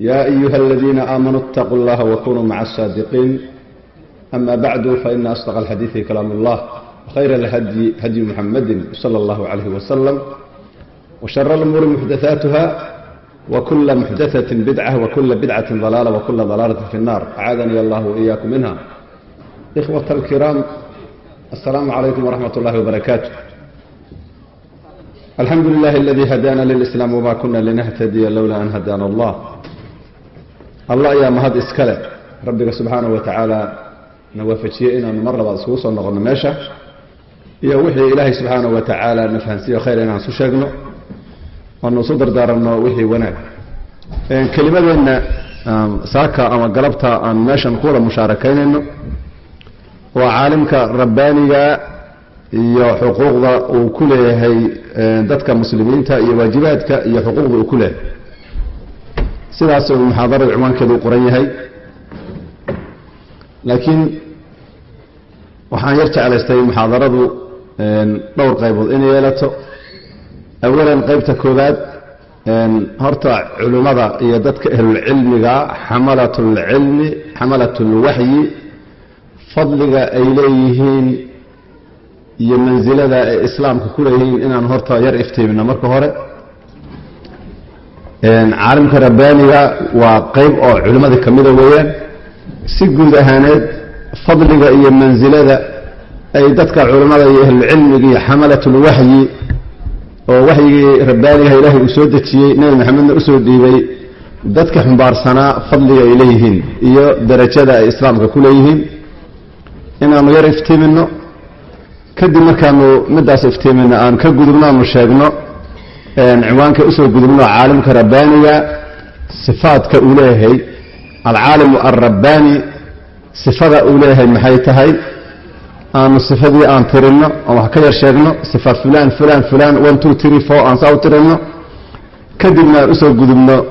يا أيها الذين آمنوا اتقوا الله وكونوا مع الصادقين أما بعد فإن أصدق الحديث كلام الله وخير الهدي هدي محمد صلى الله عليه وسلم وشر الأمور محدثاتها وكل محدثة بدعة وكل بدعة ضلالة وكل ضلالة في النار أعاذني الله وإياكم منها إخوة الكرام السلام عليكم ورحمة الله وبركاته الحمد لله الذي هدانا للإسلام وما كنا لنهتدي لولا أن هدانا الله allah ayaa mahad iskale. Rabbiga subxaanahu wa tacaala na waafajiyey inaanu mar labaad isugu soo noqonno meesha. Iyo wixii ilaahay subxaanahu wa tacaala na fahansiiyo khayr inaan isu sheegno oanu isu dardaaranno wixii wanaag. Kelimadeenna um, saaka ama galabta aanu meeshan kuwada mushaarakaynayno waa caalimka rabbaaniga iyo xuquuqda uu ku leeyahay dadka muslimiinta iyo waajibaadka iyo xuquuqda uu ku leeyahay sidaas uu muxaadarada cunwaankeedu u qoran yahay. Laakiin waxaan yar jeclaystay muxaadaradu dhowr qaybood. Inay yeelato awalan qaybta koowaad horta culimmada iyo dadka ahlulcilmiga xamalatulcilmi xamalatulwaxyi fadliga ay leeyihiin iyo mansilada ay islaamka ku leeyihiin inaan horta yar iftiimino marka hore caalimka rabbaaniga waa qayb oo culimmada ka mida weeyaan. Si guud ahaaneed fadliga iyo mansilada ay dadka culimmada iyo ahlulcilmiga iyo xamalatulwaxyi oo waxyigii rabbaanigaha ilaahay uu soo dejiyey nebi maxamedna u soo dhiibay dadka xumbaarsanaa fadliga ay leeyihiin iyo darajada ay islaamka ku leeyihiin. Inaanu yar iftiimino kadib markaanu midaas iftiimino aan ka gudubno aanu sheegno ciwaanka u soo gudubno caalimka rabbaaniga sifaadka uu leeyahay alcaalimu alrabbaani sifada uu leeyahay maxay tahay? Aanu sifadii aan tirinno aan wax ka yar sheegno sifa fulan fulan fulan one two three four aan saa u tirinno. Kadibna aan u soo gudubno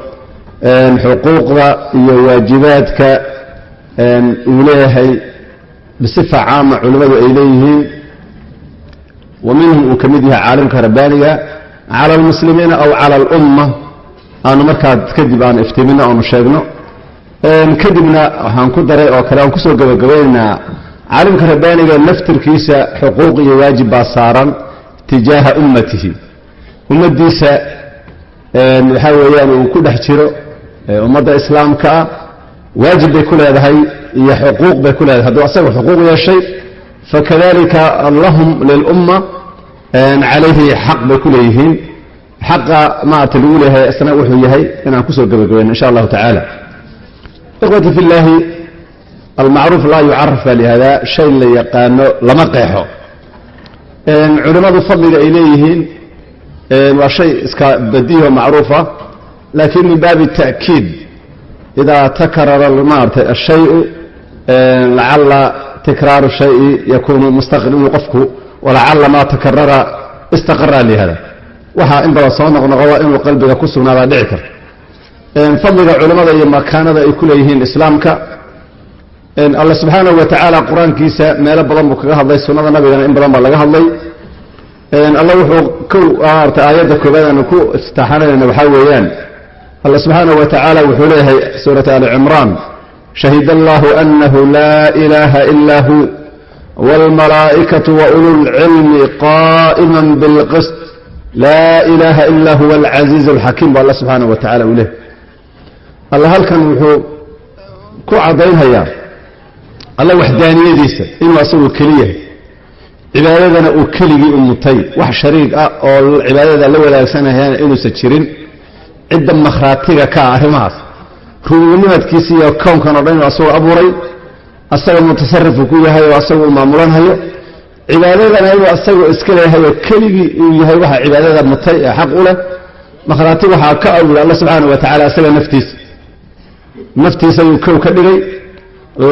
xuquuqda iyo waajibaadka uu leeyahay bisifa caama culimmadu ay leeyihiin. Wa minhum uu ka mid yahay caalimka rabbaaniga cala almuslimiina aw cala alumma aanu markaa kadib aan iftiimino aanu sheegno kadibna waxaan ku daray oo kale aan ku soo gabagabaynaynaa caalimka rabbaaniga laftirkiisa xuquuq iyo waajib baa saaran tijaaha ummatihi ummaddiisa waxaa weeyaan uu ku dhex jiro ummadda islaamka ah waajib bay ku leedahay iyo xuquuq bay ku leedahay hadduu asaga xuquuq yeeshay fakadalika lahum lilumma calayhi xaq bay ku leeyihiin. Xaqa maarata lagu leeyahay isna wuxuu yahay inaan ku soo gabagabayno insha allahu tacaala. Ikhwati fi llaahi almacruuf laa yucaraf baa lihahdaa shay la yaqaano lama qeexo. Culimmadu fadliga ay leeyihiin waa shay iska badiho macruufa laakiin min baabi ta'kiid. Idaa takarara maarata ashayu lacala tikraaru shayi yakuunu mustaqil qofku walacala maa takarara istaqara lihada waxaa in badan soo noqnoqoda inuu qalbiga ku sugnaadaa dhici karta fadliga culimmada iyo makaanada ay ku leeyihiin islaamka alla subxaanahu wa tacaala qur'aankiisa meelo badan buu kaga hadlay sunnada nabigana in badan baa laga hadlay. Alla wuxuu kow maarata aayadda koobaad aanu ku iftitaaxanayna waxaa weeyaan alla subxaanahu wa tacaala wuxuu leeyahay suurata ali cimraan shahid allahu anahu laa ilaaha ila hu wاlmalaa'ikatu waululcilmi qaa'ima bilqist laa ilaaha ila huwa alcaziiz alxakiim bu alla subxaanahu wa tacala uu leehay alla halkan wuxuu ku caddaynhayaa alla waxdaaniyadiisa inuu asagu keliyahay cibaadadana uu keligii u mutay wax shariig ah oo cibaadada la wadaagsanayana inuusan jirin cidda makhraatiga ka ah arrimahaas ruubinimadkiisa iyo kownkan o dhan inuu abuuray asaga mutasarifu ku yahay oo asagu maamulanhayo cibaadadana inuu asagoo iska leeyahay oo keligii uu yahay waxa cibaadada mutay ee xaq u leh. Makhraati waxaa ka awla alla subxaana wa tacala isaga naftiisa. Naftiisa ayuu kow ka dhigay.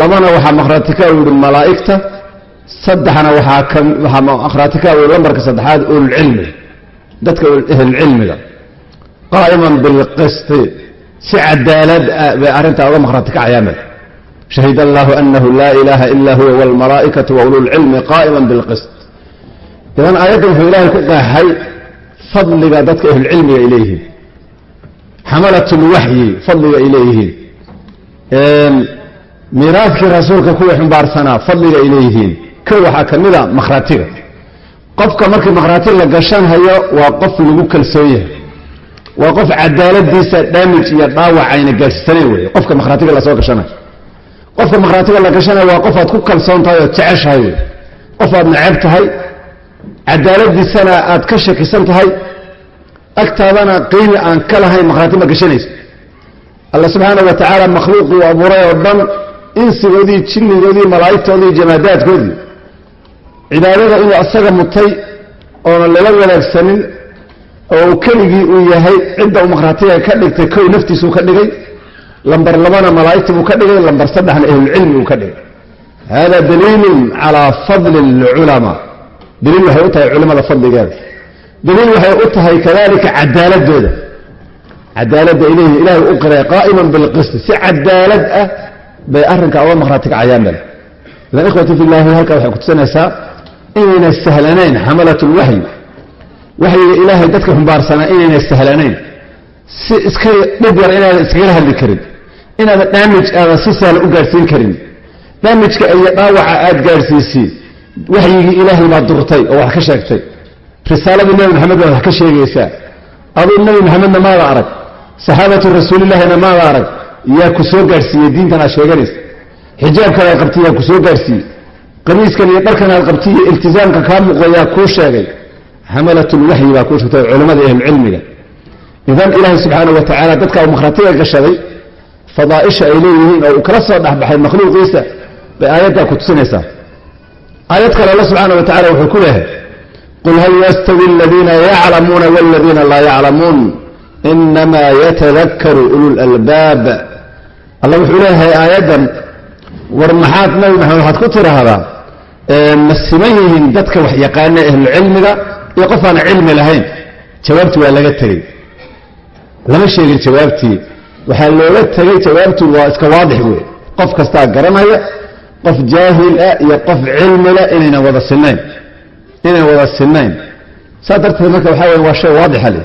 Labana waxaa makhraatika uu yihi malaa'igta. Saddexna waxaa makhraatika uu lambarka saddexaad ululcilmiga dadka ahlulcilmiga qaa'iman bilqisti si cadaalad ah bay arrintaa uga makhraatikacayaan shahid allahu anahu laa ilaaha ila huwa wاlmalaa'ikatu waululcilmi qaa'iman bilqist idan aayaddan wuxuu ilaahay ku qeexay fadliga dadka ahlulcilmiga ay leeyihiin xamalat lwaxyi fadliga ay leeyihiin miiraadkii rasuulka kuwii xumbaarsanaa fadliga ay leeyihiin kow waxaa ka mid a makhraatiga qofka markii makhraati la gashanhayo waa qof lagu kalsoon yahay waa qof cadaaladiisa daamij iyo dhaawac ayna qofka makhraatiga la gashanayo waa qof aad ku kalsoon tahay oo jeceshahay. Wey qof aad neceb tahay cadaaladiisana aad ka shakisan tahay agtaadana qiimi aan ka lahayn makhraati ma gashanaysa alla subxaana wa tacaala makhluuqii u abuuray oo dhan insigoodii jinnigoodii malaa'igtoodii jamaadaadkoodii. Cibaadada inuu asaga mutay oona lala wanaagsanin oo keligii uu yahay cidda uu makhraatiga ka dhigtay kow naftiisuu ka dhigay lambar labana malaa'igti buu ka dhigay lambar saddexna ahlulcilmi uu ka dhigay. Hada daliilun calaa fadli alculamaa daliil waxay u tahay culimmada fadligeeda. Daliil waxay u tahay kadalika cadaaladooda. Cadaaladda ilayhi ilahay u qiray qaa'iman bilqisti. Si cadaalad ah bay arrinka uga makhraati kacayaan bale idan ikhwati fi llahi halkaa waxay kutusinaysaa inayna sahlanayn xamalat lwaxyi waxyiga ilaahay dadka humbaarsanaa inayna sahlanayn. Si iska dhib yar inaadan iskagala hadli karin inaadan daamij aadan si sahla u gaadhsiin karin. Daamijka iyo dhaawaca aad gaadhsiisii waxyigii ilaahay baad durtay oo wax ka sheegtay. Risaaladii nebi maxamed baad wax ka sheegaysaa. Aduu nebi maxamedna maada arag saxaabatu rasuulillahina maada arag yaa ku soo gaadhsiiyey diintan aad sheeganaysa. Xijaabkan aad qabtay yaa ku soo gaadhsiiyey qamiiskan iyo dharkan aad qabtay iyo iltizaamka kaa muuqda yaa kuu sheegay. Xamalatulwaxyi baa kuu sheegtay culimmada ahlulcilmiga idan ilaahay subxaana wa tacaala dadka makhraatiga gashaday fadaaisha ay leeyihiin oo uu kala soo dhexbaxay makhluuqiisa bay aayaddaa ku tusinaysaa. Aayad kale alla subxaana wa tacala wuxuu ku leehay qul hal yastawi aladiina yaclamuuna waladiina laa yaclamuun inamaa yatadakaru ululalbaab alla wuxuu leeyahay aayaddan war maxaad nabi maxamed waxaad ku tiraahdaa ma siman yihiin dadka wax yaqaana ahlucilmiga iyo qof aan cilmi lahayn? Jawaabtii waa laga tegey. Lama sheegin jawaabtii waxaa looga tegey jawaabtu waa iska waadix wey qof kastaa garanaya qof jaahil ah iyo qof cilmila inayna wada sinayn inayna wada sinayn saa darteed marka waxaa wey waa shay waadixa le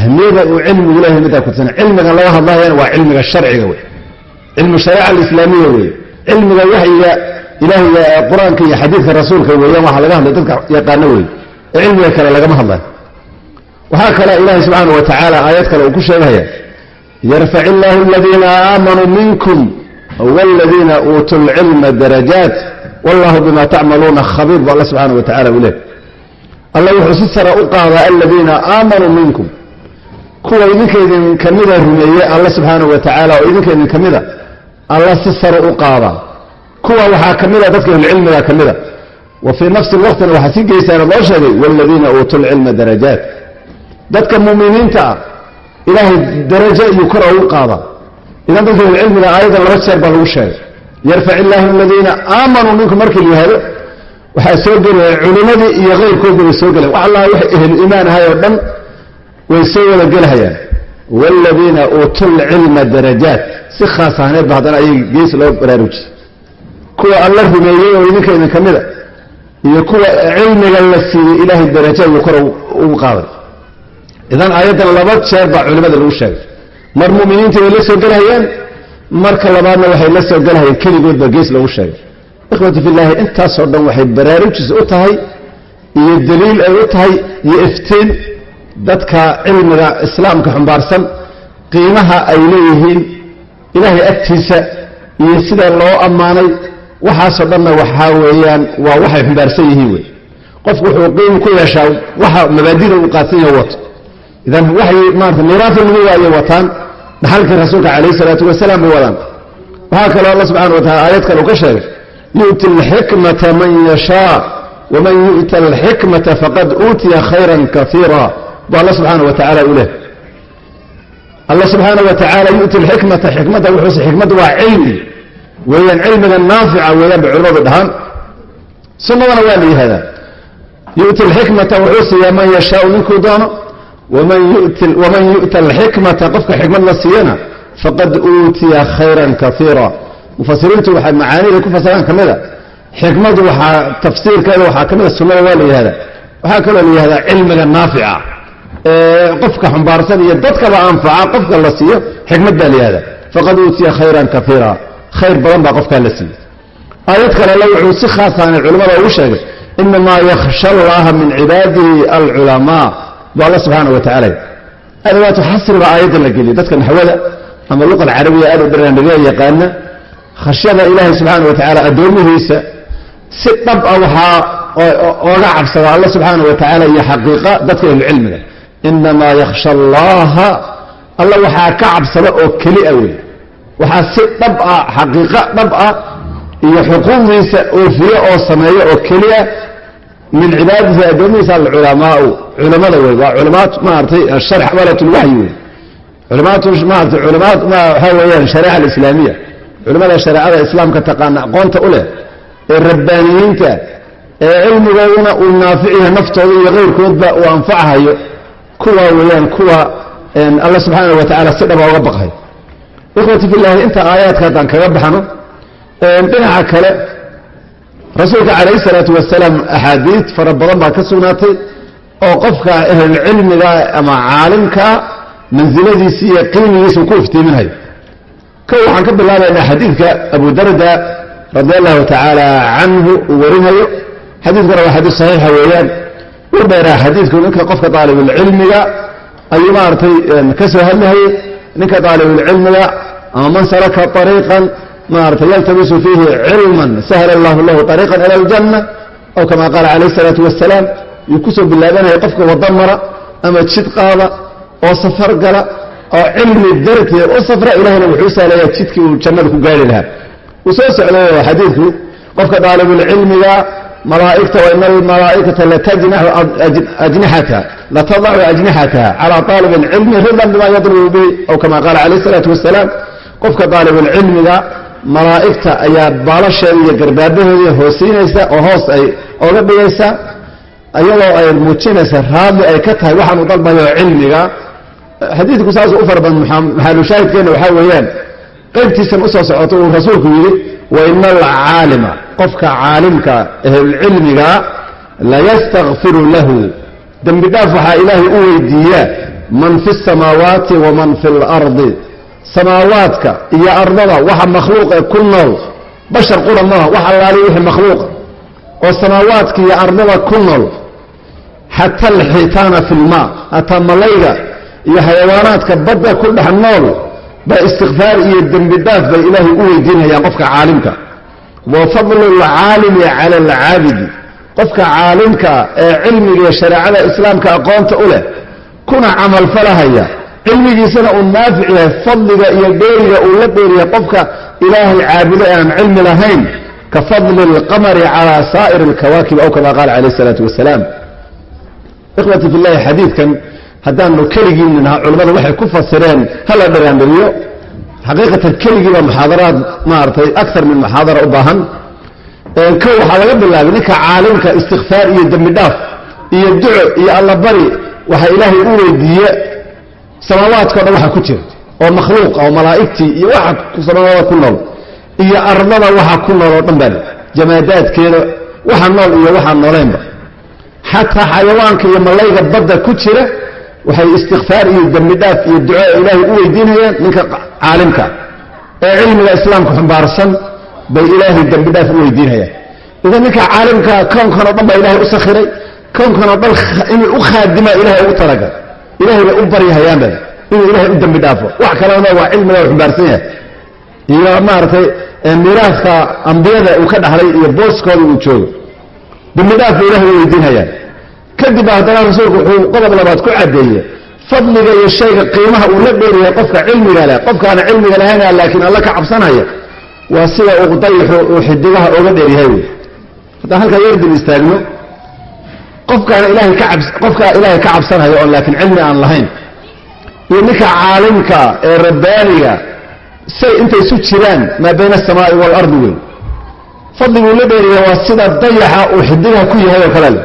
ahmiyada uu cilmigu leeyahay middaa kutusina cilmigan laga hadlayana waa cilmiga sharciga wey cilmu shariica alislaamiya wey cilmiga waxyiga ilaahiga qur'aanka iyo xadiidka rasuulka weeyaan waxaa laga hadlay dadka yaqaano wey ee cilmiga kale lagama hadlayo waxaa kale ilaahay subxaana wa tacaala aayad kale uu ku sheegaya yarfac illaahu aladiina aamanuu minkum wladiina uutuu lcilma darajaat wallahu bima tacmaluuna khabiir bu alla subxaana wa tacala uu leey alla wuxuu si sara u qaadaa aladiina aamanuu minkum kuwa idinka idin kamida rumeeye alla subxaana wa tacaala oo idinka idin kamida alla si sara u qaadaa kuwa waxaa kamida dadka ahlulcilmiga kamida wa fii nafsi waqtina waxaa si geysaana loo sheegay waladiina uutuu lcilma darajaat dadka muminiinta ah ilaahay darajo iyuu kor ugu qaadaa. Idan dadka cilmiga aayadan laba jeer baa lagu sheegay. Yarfac illaahu aladiina aamanuu minkum markii la yihahdo waxaa soo gelaya culimmadii iyo keyrkoodba way soo gelayan wax allaha wax ehlu iimaan ahay oo dhan way soo wada gelhayaan waaladiina uutuu lcilma darajaat. Si khaas ahaaneed ba haddana ayay gees loo baraarujiyey kuwa alla rumeeyey oo idinka idin ka mida iyo kuwa cilmiga la siiyey ilaahay darajo ayuu kor ugu qaaday idan aayaddan laba jeer baa culimmada lagu sheegay. Mar muminiinta way la soo gelhayaan marka labaadna waxay la soo gelhayaan keligood baa gees lagu sheegay. Ikhwati filaahi intaasoo dhan waxay baraarujis u tahay iyo daliil ay u tahay iyo iftiin dadka cilmiga islaamka xumbaarsan qiimaha ay leeyihiin ilaahay agtiisa iyo sida loo ammaanay. Waxaasoo dhanna waxaa weeyaan waa waxay xumbaarsan yihiin wey qofku wuxuu qiimi ku yeeshaa waxa mabaadida uu qaadsan yaho wato idan waxay maarata miiraafii lagu waayo wataan dhaxalkii rasuulka calayh isalaatu wasalaam bay wadaan waxaa kaloo alla subxana wa tacala aayad kale uu ka sheegay yu'ti alxikmata man yashaa waman yu'ta alxikmata faqad uutiya khayran kaiira bu alla subxaana wa tacala u leh. Allah subxaana wa tacaala yu'ti alxikmata xikmadda wuxuuse xikmadda waa cilmi. Weeyaan cilmiga naafica weeyaan bay culamadu dhahaan. Sunnadana waa la yihahdaa. Yu'ti alxikmata wuxuu siiyaa man yashaau ninkuu doono waman yu'ta alxikmata qofka xikmad la siiyana faqad uutiya khayran kaiira mufasiriintu waxay macaanida ku fasiraan ka mida xikmadu waxaa tafsiirkeeda waxaa sunnada waa la yihahdaa waxaa kaloo la cilmiga naafica ee qofka xumbaarsan iyo dadkaba anfaca qofka la siiyo xikmad baa la faqad uutiya khayran kaiira khayr badan baa qofkaa la siiyey aayad kale alle wuxuu si khaasaanay culimmada ugu sheegay inamaa yakhsha allaha min cibaadihi alculamaa bu alla subxaana wa tacala adawaatu xasri baa aayaddan la geliyay dadka naxwada ama luqa alcarabiya aad u dharaandhaga yaqaana khashyada ilaahay subxaana wa tacaala addoomihiisa si dhab ah waxaa ooga cabsada alla subxaana wa tacaala iyo xaqiiqa dadka ahlucilmiga inamaa yakhsha allaha alla waxaa ka cabsada oo kelia wey waxaa si dhab ah xaqiiqa dhab ah iyo xuquuqdiisa oofiye oo sameeyo oo keliya min cibaadatihi addoomihiisa alculamaau. Culamada wey waa culamaad maaragtay xamalat lwaxyi wey culamaat maarata culamaad waxaa weeyaan shareeca alislaamiya. Culamada shareecada islaamka taqaana aqoonta u leh ee rabbaaniyiinta ee cilmigooduna uu naaficiya naftooda iyo keyrkoodba uu anfachayo kuwa weeyaan kuwa alla subxaana wa tacala si dhaba oga baqhay ikhwati fillahi inta aayaadka haddaan kaga baxno dhinaca kale rasuulka calayhi salaatu wasalaam axaadiid fara badan baa ka sugnaatay oo qofka ahlulcilmiga ama caalimkaa mansiladiisi iyo qiimigiisa ku iftiiminayo. Kow waxaan ka bilaabaynaa xadiidka abu darda radi allahu tacaala canhu uu warinayo. Xadiidkuna waa xadiid saxiixa weeyaan. U dheeraa xadiidku ninka qofka daalibulcilmiga ayuu maaragtay ka soo hadlahayey ninka daalibulcilmiga ama man salaka ariiqan maarata yaltamisu fiihi cilman sahla allahu lahu ariiqan ila aljanna aw kama qaala calayh isalaatu wasalaam yuu ku soo bilaabanaya qofka wada mara ama jid qaada oo safar gala oo cilmi darteed u safra ilahna wuxuu sahlayaa jidkii uu jannada ku gaari lahaa. Uu soo socday xadiidku qofka daalibulcilmiga malaaigta wa ina almalaaikata latadacu ajnixataha calaa aalib ridan bima yadlubu bihi aw kama qaala calayh isalaatu wasalaam qofka daalibulcilmiga malaa'igta ayaa baalasheeda iyo garbaabaheeda hoosiinaysa oo hoos ay oga dhigaysa iyadoo ay muujinaysa raadli ay ka tahay waxaanu dalbayo cilmiga. Xadiidku saasuu u fara badan waxaa weeyaan qaybtiisan u soo socota uu rasuulku yidhi wa ina alcaalima qofka caalimka ahlulcilmiga layastakfiru lahu. Dembi dhaaf waxaa ilaahay u weydiiyaa man fi samaawaati waman fi lardi samaawaadka iyo ardada waxa makhluuqe ku nool. Bashar qura maaha wax allaali wixii makhluuqa oo samaawaadka iyo ardada ku nool. Xata alxitaana fi lmaa hataa malayga iyo xayawaanaadka badda ku dhex nool baa istikfaar iyo dembi dhaaf bay ilaahay u weydiinayaan qofka caalimka. Wa fadlu lcaalimi cala alcaabidi. Qofka caalimka ee cilmiga iyo shareecada islaamka aqoonta u leh kuna camalfalahaya cilmigiisana uu naafic yahay fadliga iyo dheeriga uu la dheeriya qofka ilaahay caabudo ee aan cilmi lahayn ka fadli اlqamari calى saa'ir اlkawaakib aw kama qaala calayh الsalaatu wasalaam ikhwati fi llahi xadiidkan haddaanu keligii ninaha culimmadu waxay ku fasireen hala dharaandhariyo xaqiiqatan keligiiba muxaadaraad maaragtay akar min muxaadara u baahan kow waxaa laga bilaabay ninka caalimka istikfaar iyo dembi dhaaf iyo duco iyo allabari waxa ilaahay u weydiiye samaawaadkao dhan waxa ku jira oo makhluuqa oo malaa'igtii iyo waxa samaawaada ku nool iyo ardada waxa ku nool oo dhan baa jamaadaadkeeda waxa nool iyo waxaan nooleynba. Xataa xayawaanka iyo malayga badda ku jira waxay istikfaar iyo dembi dhaaf iyo duco ilaahay u weydiinayaan ninka caalimka. Ee cilmiga islaamka xumbaarsan bay ilaahay dembi dhaaf u weydiinayaan. Idan ninka caalimka kownkan o dhan baa ilahay u sakhiray kownkan oo dhan inuu u khaadima ilahay ugu talagal ilahay bay u baryahayaanba inuu ilahay u dembi dhaafo. Wax kalena waa cilmiga u xumbaarsan yahay. Iyo maaragtay miiraaska ambiyada uu ka dhaxlay iyo booskooda uu joogo. Dembi dhaaf bay ilahay u weydiinayaan. Kadib haddana rasuulku wuxuu qodob labaad ku caddeeye fadliga iyo shayga qiimaha uu la dheeryahay qofka cilmiga leh qofkaana cilmiga lahayna laakiin alla ka cabsanaya waa sida uu dayixu uu xidigaha oga dheeryahay. Wey haddaan halkaa yardin istaagno qofkaana ilahay ka ab qofkaa ilaahay ka cabsanaya oon laakiin cilmi aan lahayn iyo ninka caalimka ee rabbaaniga say intay isu jiraan maa bayna asamaai waalardi wey fadliguu la dheeriya waa sida dayaxa uu xidigaha ku yahay oo kale leh.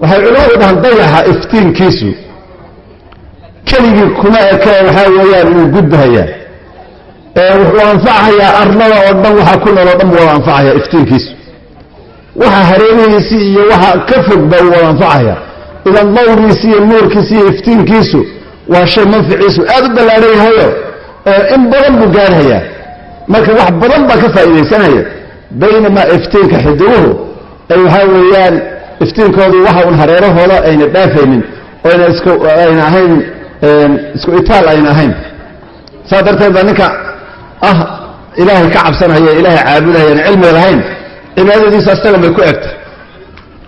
Waxay culamadu dhahaan dayaxa iftiinkiisu. Keligii kuma eke waxaa weeyaan wuu gudbahayaa. Wuxuu anfacayaa arlada oo dhan waxaa ku nool oo dhan wada anfacaya iftiinkiisu waxa hareerihiisii iyo waxa ka fogba uu wada anfacaya idan dawgiisi iyo nuurkiisi iyo iftiinkiisu waa shay manficiisu aad u ballaadhan yahayo in badan buu gaarhayaa marka wax badan baa ka faa'iidaysanaya baynamaa iftiinka xidiguhu ay waxaa weeyaan iftiinkoodu waxa un hareerahooda ayna dhaafaynin oyna isku ayna ahayn isku itaal ayna ahayn. Saas darteed baa ninka ah ilaahay ka cabsanaya ilaahay caabudahayaan cilmiga lahayn cibaadadiisu asagan bay ku egta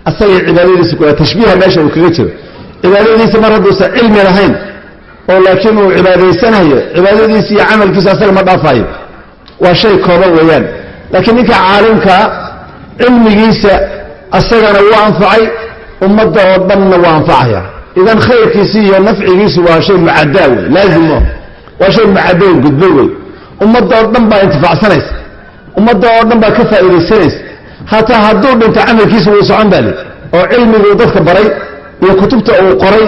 asagay cibaadadiisu ku tashbiiha meesha uu kaga jiro. Cibaadadiisa mar hadduusan cilmi lahayn oo laakiin uu cibaadaysanayo cibaadadiisi iyo camalkiisu asaga ma dhaafayo waa shay kooban weeyaan. Laakiin ninka caalimkaa cilmigiisa asagana wuu anfacay ummadda oo dhanna waa anfacaya idan khayrkiisi iyo nafcigiisu waa shay mucadaa wey laazimo. Waa shay mucadao gudbo wey ummadda oo dhan baa intifaacsanaysa. Ummadda oo dhan baa ka faa'iidaysanaysa hataa hadduu dhinto camalkiisa wuu socon baa li oo cilmiguu dadka baray iyo kutubta uu qoray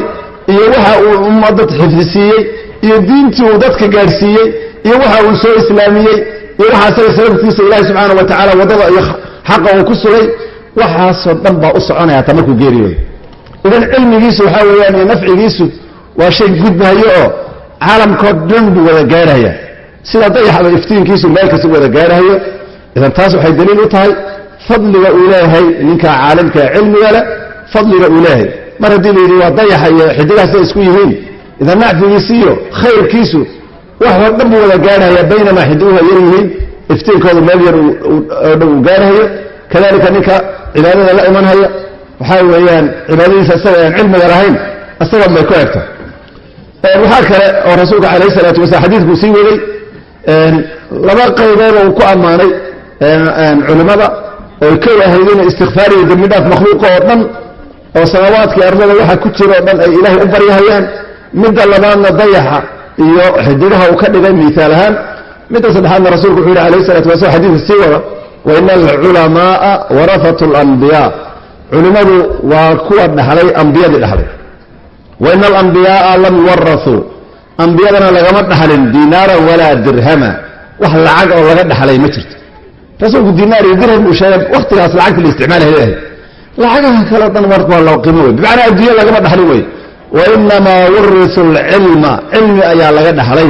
iyo waxa uu ummadda xifdisiiyey iyo diintii uu dadka gaadhsiiyey iyo waxa uu soo islaamiyey iyo waxa asaga sababtiisa ilaahi subxaana wa tacala waddada iyo xaqa uu ku sugay waxaasoo dhan baa u soconaya hataa markuu geeriyoodo idan cilmigiisu waxaa weeyaan iyo nafcigiisu waa shay gudbahayo oo caalamkao dhan buu wada gaarhaya sida dayaxaba iftiinkiisu meel kasta wada gaarhayo idan taas waxay daliil u tahay fadliga uu leeyahay ninka caalimka cilmiga leh fadliga uu leeyahay. Mar haddii la yidhi waa dayaxa iyo xidigaas ay isku yihiin idan nacfigiisi khayrkiisu wax dhan buu wada gaarhaya baynamaa xidiguhu ay yar yihiin iftiinkoodu meel yar oo dhan uu gaarhayo kadalika ninka cibaadada la imanhaya waxaa weeyaan cibaadadiisa isaga aan cilmiga lahayn isagan bay ku egta waxaa kale oo rasuulka calayh isalaatu wasalaam xadiidkuu sii waday laba qaybood uu ku ammaanay culimmada oy ka wahaydeen istikfaar iyo dembi dhaaf makhluuqa oo dhan oo samawaadkii ardada waxa ku jira oo dhan ay ilaahay u baryahayaan midda labaadna dayaxa iyo xidigaha uu ka dhigay miiaal ahaan. Midda saddexaadna rasuulku wuxuu yihi alayh salatu wasalaam xadiidka sii wada waina alculamaaa warafatu alambiyaa culimmadu waa kuwa dhaxlay ambiyadii dhaxlay. Waina alambiyaaa lam yuwarauu ambiyadana lagama dhaxlin dinaara walaa dirhama. Wax lacag oo laga dhaxlay ma jirto rasuulku dinaar iyo dirham uu sheegay wakhtigaas lacagta la isticmaalay leeyahay lacagaha kale dhan marka waa loo wey bimacnaa adduunya lagama dhaxlin wey wainamaa wurisu alcilma cilmi ayaa laga dhaxlay.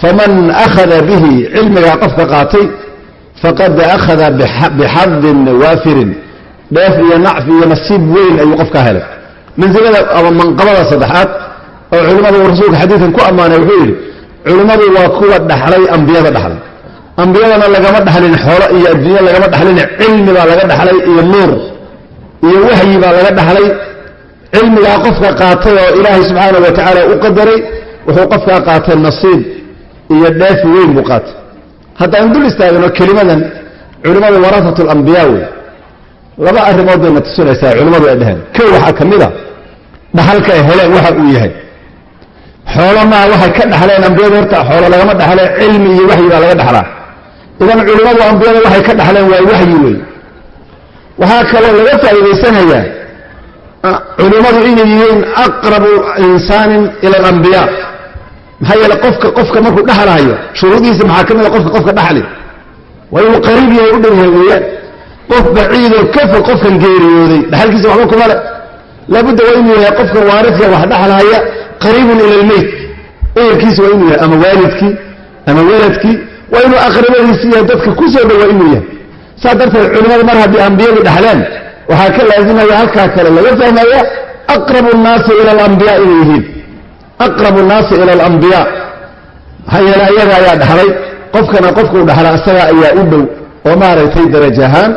Faman akhada bihi cilmigaa qofka qaatay faqad akhada bixadin waafirin. Dheef iyo nacfi iyo nasiib weyn ayuu qofkaa helay. Mansilada ama manqabada saddexaad oo culimmadu rasuulka xadiidkan ku ammaanay wuxuu yidhi culimmadu waa kuwa dhaxlay ambiyada dhaxlay ambiyadana lagama dhaxlin xoolo iyo adduunya lagama dhaxlin cilmi baa laga dhaxlay iyo nuur iyo waxyi baa laga dhaxlay. Cilmigaa qofka qaatay oo ilaahay subxaanau wa tacaala u qadaray wuxuu qofkaa qaatay nasiib iyo dheef weyn buu qaatay. Haddaan dul istaagno kelimadan culimmadu warafatu alambiyaa wey laba arrimood bayna tusinaysaa culimmadu ay dheheen kow waxaa ka mid a dhaxalka ay heleen waxa uu yahay. Xoolo maa waxay ka dhaxleen ambiyadu horta xoolo lagama dhaxle cilmi iyo waxyi baa laga dhaxlaa idan culimmadu ambiyada waxay ka dhaxleen waa waxyi wey waxaa kaloo laga faa'iidaysanayaa culimmadu inay yihiin aqrabu insaanin ila alambiyaa maxaa yeele qofka qofka markuu dhaxlahayo shuruudihiisa maxaa ka mid a qofka qofka dhaxli? Waa inuu qariib yahay u dhow yahay weeyaan. Qof baciidoo ka fog qofkan geeriyooday. Dhaxalkiisa waxba kuma le laabudda waa inuu yahay qofkan waaridka wax dhaxlahaya qariibun ila almeyt ehelkiisa waa inuu yahay ama waalidkii ama weladkii waa inuu aqrabadiisi iyo dadka ku soo dhow waa inuu yahay. Saas darteed culimmadu mar haddii ambiyadu dhaxleen waxaa ka laazimaya halkaa kale laga fahmaya aqrabu nnaasi ila alambiyaa inay yihiin. Aqrabu nnaasi ila alambiyaa maxaa yeele ayaga ayaa dhaxlay. Qofkana qofkuu dhaxla isaga ayaa u dhow. Oo maaragtay daraj ahaan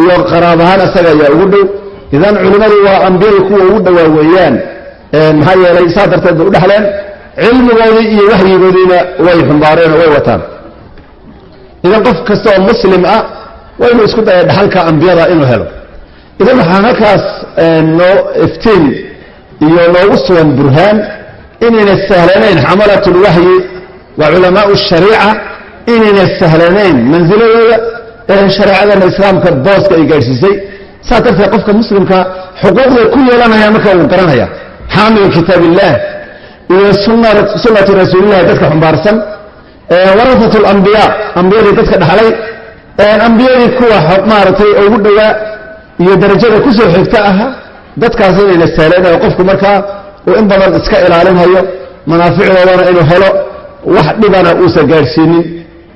iyo qaraab ahaan isaga ayaa ugu dhow. Idan culimmadu waa ambiyada kuwa ugu dhowaa weeyaan maxaa yeelay saa darteed bay u dhexleen cilmigoodii iyo waxyigoodiina way xumbaareen oo way wataan idan qof kasta oo muslim ah waa inuu isku daya dhaxalka ambiyada inuu helo. Idan waxaan halkaas noo iftiin iyo noogu sugan burhaan inayna sahlanayn xamalat lwaxyi wa culamaau shariica inayna sahlanayn mansiladooda ee shareecadana islaamka booska ay gaadhsiisay. Saas darteed qofka muslimka xuquuqday ku yeelanaya marka uu garanaya. Xaamilu kitaab illah iyo sunnati rasuulillahi dadka xumbaarsan warafat lambiya ambiyadii dadka dhaxlay. Ambiyadii kuwa maaragtay ugu dhowaa iyo darajada ku soo xigta aha dadkaas inayna sahlanay qofku markaa uu in badan iska ilaalinhayo manaaficdoodana inuu helo wax dhibana uusan gaadhsiinin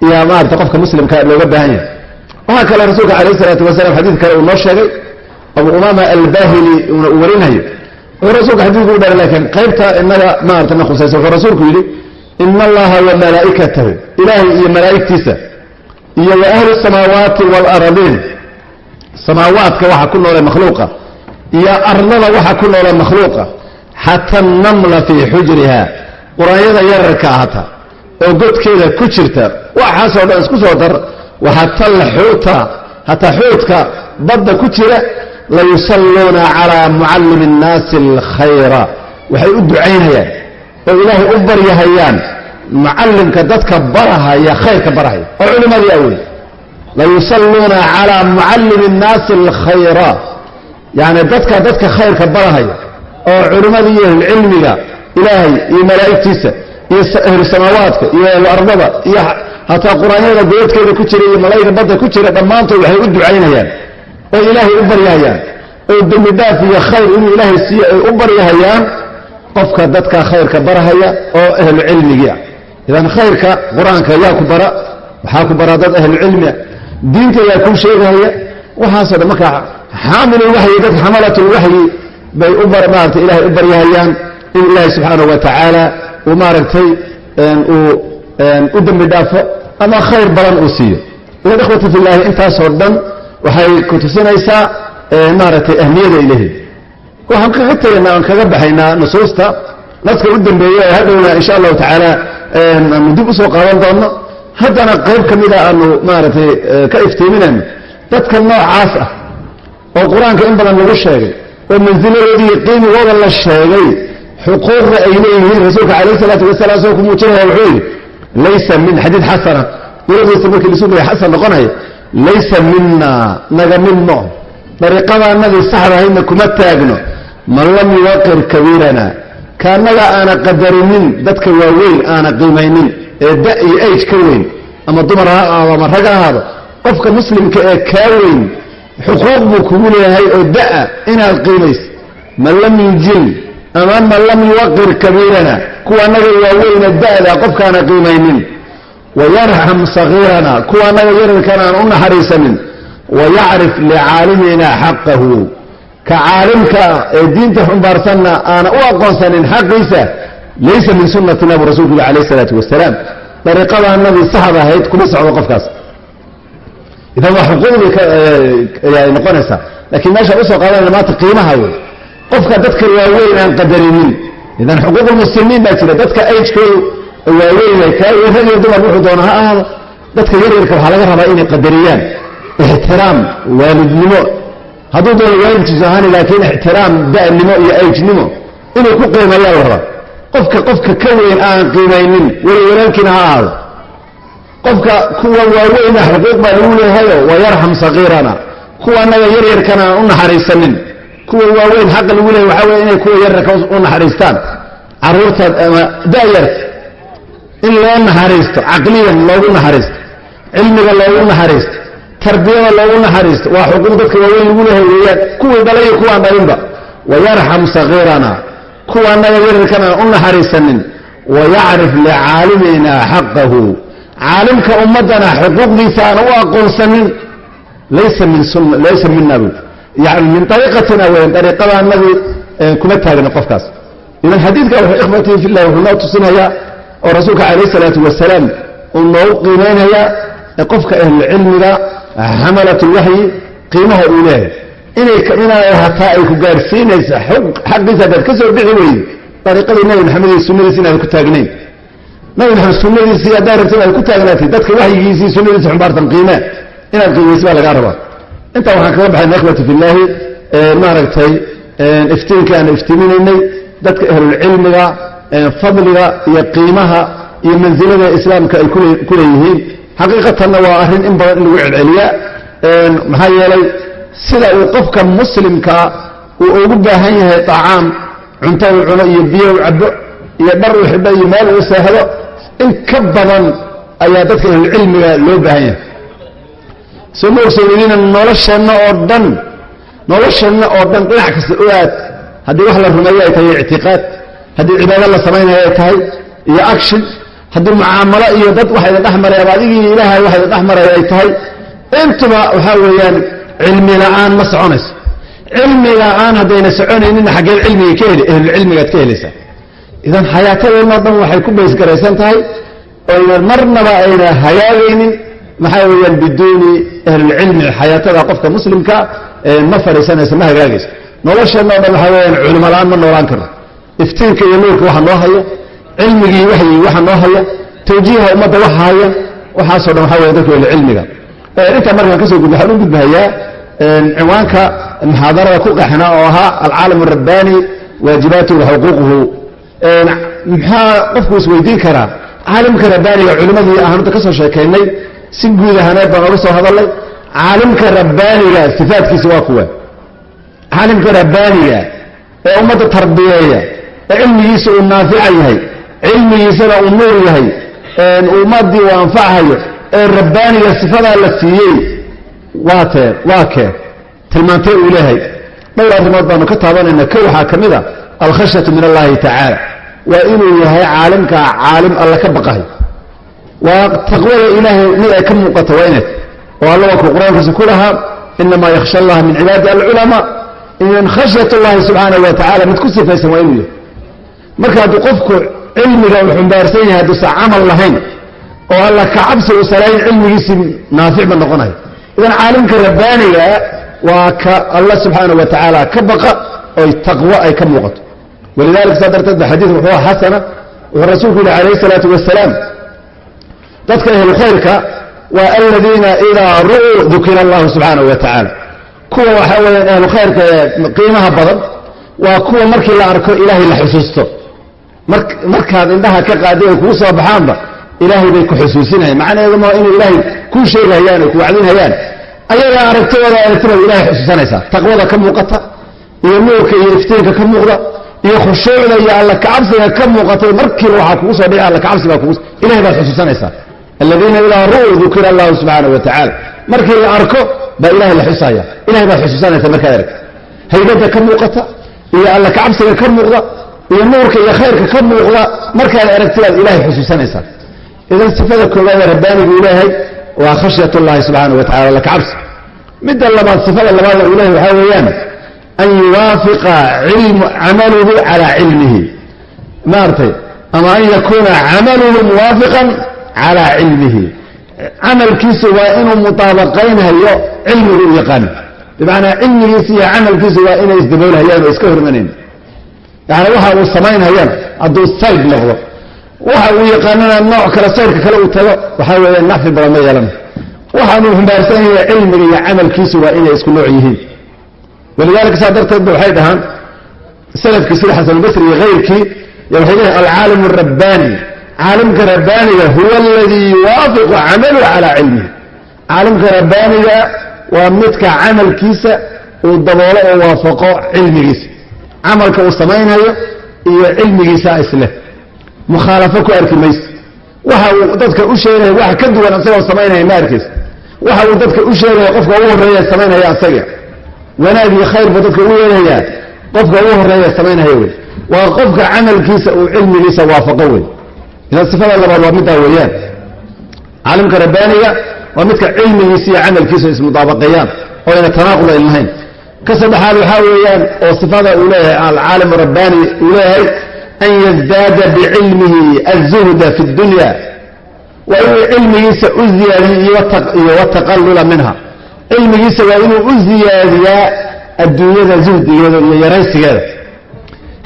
iyo maarata qofka muslimka looga baahan yahay. Waxaa kale rasuulka calayh isalaatu wasalaam xadiid kale uu noo sheegay abu umaama albahili uuna u warinayo. Wuxuu rasuulka xadiidku u dharay laakiin qaybta inaga maarata na khusaysa wuxuu rasuulku yidhi ina allaha wa malaa'ikatahu ilaahay iyo malaa'igtiisa iyo wa ahlu samaawaati waalaradiin samaawaadka waxa ku noole makhluuqa iyo ardada waxa ku noole makhluuqa xata namla fii xujriha quraanyada yararka ahata oo godkeeda ku jirta waxaasoo dhan isku soo dar waxata alxuuta hataa xuutka badda ku jira layusalluuna calaa mucallimi innaasi alkhayra waxay u ducaynayaan oo ilaahay u baryahayaan mucallimka dadka barahaya khayrka barahaya oo culimadii awey layusalluuna calaa mucallimi innaasi alkhayra yacni dadka dadka khayrka barahaya oo culimmadii iyo ahlulcilmiga ilaahay iyo malaa'igtiisa iyo ahlu samaawaadka iyo ahlu ardada iyo hataa qur'aanyada goodkeeda ku jira iyo malaa'iga badda ku jira dhammaantood waxay u ducaynayaan oo ilaahay u baryahayaan oo dembi dhaaf iyo khayr inuu ilaahay siiyo ay u baryahayaan qofka dadka khayrka barahaya oo ahlu cilmigia idan khayrka qur'aanka yaa ku bara waxaa ku bara dad ahlucilmia diinta yaa kuu sheegahaya waxaasoo dhan markaa xaamilulwaxyi dadka xamalatulwaxyi bay u maarata ilahay u baryahayaan in ilaahay subxaanahu wa tacaala uu maaragtay uu u dembi dhaafo ama khayr badan uu siiyo. Idan ikhwati filaahi intaasoo dhan waxay ku tusinaysaa maaragtay ahmiyada ay leeyihiin waxaan kaga tegaynaa aan kaga baxaynaa nusuusta. Naska u dambeeya ee hadhowna insha allahu tacaala aanu dib u soo qaadan doonno. Haddana qayb ka mida aanu maaragtay ka iftiiminayno dadka noocaas ah oo qur'aanka in badan lagu sheegay oo mansiladoodii qiimigooda la sheegay xuquuqda ay leeyihiin. Rasuulka calayh isalaatu wasalaam soo ku muujinaya wuxuu yidhi laysa min xadiid xasana. Yuradiisa markii lasu leeya xasan noqonaya laysa mina naga mid mo dariiqadaanadii saxdahayna kuma taagno man lam yuwaqir kabiirana kaanaga aana qadarinin dadka waaweyn aana qiimaynin ee da iyo age ka weyn ama dumar ha ahaado ama rag ha ahaado qofka muslimka ee kaa weyn xuquuq buu kugu leeyahay oo da'a inaad qiimayso man lam yujil ama man lam yuwaqir kabiirana kuwa anaga waaweyna da'da qofkaana qiimaynin. Wayarxam sagiirana kuwa anaga yararkana aan u naxariisanin wayacrif licaalimina xaqahu ka caalimka ee diinta xumbaarsanna aana u aqoonsanin xaqiisa laysa min sunnatina bu rasulku yhi alayh isalaatu wasalaam dariiqadaanadii saxda ahayd kuma socdo qofkaas idan waa xuquuqdii ay noqonaysaa laakiin meesha u soo qaadanayna maanta qiimaha wey qofka dadka waaweyn aan qadarinin idan xuquuqulmuslimiin baa jira dadka agekoodu waaweyn rag iyo dumar wuxuu doona ha ahaado dadka yaryarka waxaa laga rabaa inay qadariyaan ixtiraam waalidnimo hadduu doono waalidkiisu ahaani laakiin ixtiraam da'nimo iyo ajnimo inuu ku qiimayaa la rabaa qofka qofka ka weyn aan qiimaynin weli walaalkiina ha ahaado qofka kuwa waaweyna xuquuq baa lagu leeyahayo wayarxam sagiirana kuwa anaga yaryarkana aan u naxariisanin kuwa waaweyn xaqa lagu leeyahy waxaa weye inay kuwa yaryarka u naxariistaan carruurta ama da'yarta in loo naxariisto caqliyan loogu naxariisto cilmiga loogu naxariisto tarbiyada loogu naxariisto waa xuquuq dadka waaweyn lagu leeyahay weeyaan kuwii dhalay iyo kuwaan dhalinba. Wayarxam sagiirana kuwa anaga yaryarkana aan u naxariisanin. Wayacrif licaalimina xaqahu caalimka ummaddana xuquuqdiisa aan u aqoonsanin. Laysa mina bu yani min ariiqatina weyan ariiqadaanadii kuma taagna qofkaas. Idan xadiidka wuxuu ikhwatii fillahi wuxuu noo tusinayaa oo rasuulka calayh isalaatu wasalaam uu noogu qiimaynayaa qofka ahlucilmiga xamalatulwaxyi qiimaha uu leeyahay. Inay hataa ay ku gaadhsiinaysa xaqiisa haddaad ka soo bixi weyde ariiqadii nabi maxamed iyo sunnadiisi inaad ku taagnayn nabi maxamed sunnadiisii haddaad rabta inaad ku taagnaatid dadka waxyigiisii sunnadiisa xumbaartan qiimee inaad qiimaysa baa lagaa rabaa. Intaa waxaan kaga baxayna ikhwati fillaahi maaragtay iftiinka aan iftiiminaynay dadka ahlulcilmiga fadliga iyo qiimaha iyo mansilada islaamka ay ku leeyihiin xaqiiqatanna waa arrin in badan in lagu celceliyaa. Maxaa yeelay sida uu qofka muslimkaa uu ugu baahan yahay طacaam cunto uu cuno iyo biyo u cabo iyo dhar uu xidho iyo meel uu seexdo in ka badan ayaa dadka ahlulcilmiga loo baahan yahay. Soo ma ogsoonidina nolosheenna oo dhan nolosheenna oo dhan dhinac kasta u aad. Haddii wax la rumeeyo ay tahay ictiqaad haddii cibaado la samaynayo ay tahay iyo action haddii mucaamalo iyo dad waxa idin dhex maray ama adigii ilaahay waxa idin dhex maray ay tahay intuba waxaa weeyaan cilmi la'aan ma soconayso. Cilmi la'aan haddayna soconayninna xaggeed cilmiga ka heli ahlulcilmigaad ka helaysaa idan xayaatadeenno dhan waxay ku baysgaraysan tahay oyna marnaba ayna hagaagaynin maxaa weeyaan biduuni ahlilcilmi xayaatada qofka muslimka ma fadhiisanayso ma hagaagayso. Nolosheenna o dhan waxaa weyaan culimo la'aan ma noolaan karno iftiinka iyo nuurka waxa noo haya cilmigii waxyi waxa noo haya tawjiiha ummadda waxa haya waxaasoo dhan waxa weya dadka ahlucilmiga intaa markaan ka soo gudba waxaan u gudbahayaa cinwaanka muxaadarada ku qaxna oo ahaa alcaalam arabbani waajibaatuhu wa xuquuquhu qofku isweydiin karaa caalimka rabbaaniga culimmadii aan hadda ka soo si guud ahaaneed baan oga soo hadalnay caalimka rabbaaniga sifaadkiisa waa kuwa. Caalimka rabbaaniga ee ummadda tarbiyeeya ee cilmigiisa uu naafica yahay cilmigiisana uu nuur yahay ummaddii uu anfachayo ee rabbaaniga sifadaa la siiyey waa tee waa kee. Tilmaantee uu leeyahay dhowr arrimood baanu ka taabanayna. Ko waxaa ka mid a? Alkhashyatu min allahi tacaala. Waa inuu yahay caalimkaa caalim alla ka baqahay. Waa taqwada ilaahay mid ay ka muuqato waa inay oo alla waa kuu qur'aankiisa ku lahaa inamaa yakhsha allaha min cibaadi alculamaa. In khashyat allahi subxaanahu wa tacala mid ku sifaysan waa inuu yahay. Marka hadduu qofku cilmiga uu xumbaarsan yahay hadduusan camal lahayn oo alla ka cabsi uusan lahayn cilmigiisii naafic ma noqonayo idan caalimka rabbaaniga waa ka alla subxaanahu wa tacaala ka baqa oy taqwo ay ka muuqato. Walidalika saa darteed ba xadiid wuxuu xasana wuxuu rasuulku yihi calayh isalaatu wasalaam dadka ahlu khayrka waa aladiina idaa ru'uu dukira allahu subxaanahu wa tacaala kuwa waxaa weeyaan ahlu khayrka ee qiimaha badan waa kuwa markii la arko ilaahay la xusuusto markaad indhaha ka qaadi ay kugu soo baxaanba ilaahay bay ku xusuusinayaan macnaheedu ma inay ilaahay kuu sheegahayaan oo ku wacdinhayaan ayagaa aragtidooda aragtida ilaahay xusuusanaysaa taqwada ka muuqata iyo nuurka iyo iftiinka ka muuqda iyo khushuucda iyo alla kacabsiga ka muuqatay markiiba waxaa kugu soo dhici alla kacabsi baa kugu ilahay baad xusuusanaysaa aladiina idaa ru'uu dukira allahu subxaanahu wa tacaala. Markii la arko baa ilahay la xusaya ilahay baad xusuusanaysaa markaad aragta haybadda ka muuqata iyo alla kacabsiga ka muuqda iyo nuurka iyo khayrka ka muuqda markaad aragtidaad ilahay xusuusanaysaa idan sifada koowaad ee rabbaanigu uu leeyahay waa khashyat ullahi subxaanahu wa tacala alla kacabsi midda labaad sifada labaad uu leeyahay waxaa weeyaan an yuwaafiqa camaluhu calaa cilmihi. Maartay ama an yakuuna camaluhu muwaafiqan calaa cilmihi. Camalkiisu waa inuu mutaabaqaynhayo cilmigu u yaqaano bimacnaa cilmigiisa iyo camalkiisu waa inay isdaboolhayaan oo iska hormanayn yani waxa uu samaynhayana hadduu sayg noqdo. Waxa uu yaqaanana nooc kale sayrka kale uu tago waxaa weeya nacfi badan ma yeelana waxaanuu xumbaarsan yahay cilmiga iyo camalkiisu waa inay isku nooc yihiin. Walidalika saa darteed ba waxay dhahaan salafkii sida xasanulbasri iyo hayrkii waxay leeyahay alcaalim arabbani caalimka rabbaaniga huwa aladii yuwaafiqu camaluhu calaa cilmihi. Caalimka rabbaaniga waa midka camalkiisa uu daboolo oo waafaqo cilmigiisa camalka uu samaynhayo iyo cilmigiisa isleh mukhaalafo ku arki mayse waxa uu dadka u sheegaya waxa ka duwan isagoo samaynaya ma arkaysa waxa uu dadka u sheegaya qofka ugu horreeya samaynaya asaga. Wanaag iyo khayr buu dadka ugu yeelayaa. Qofka ugu horreeya samaynaya wey. Waa qofka camalkiisa uu cilmigiisa waafaqo wey. Idan sifada labaad waa middaa weeyaan. Caalimka rabbaaniga waa midka cilmigiisa iyo camalkiisa ismudaabaqeeyaan oo ayna tanaaqud ayn lahayn ka saddexaad waxaa weeyaan oo sifada uu leeyahay alcaalim rabbaani uu leeyahay an yazdaada bicilmihi aلzuhda fi اdunya waa inuu cilmigiisa u ziyaadiyo iyo wataqalula minha. Cilmigiisa waa inuu u ziyaadiyaa adduunyada zuhdigeeda iyo yaraysigeeda.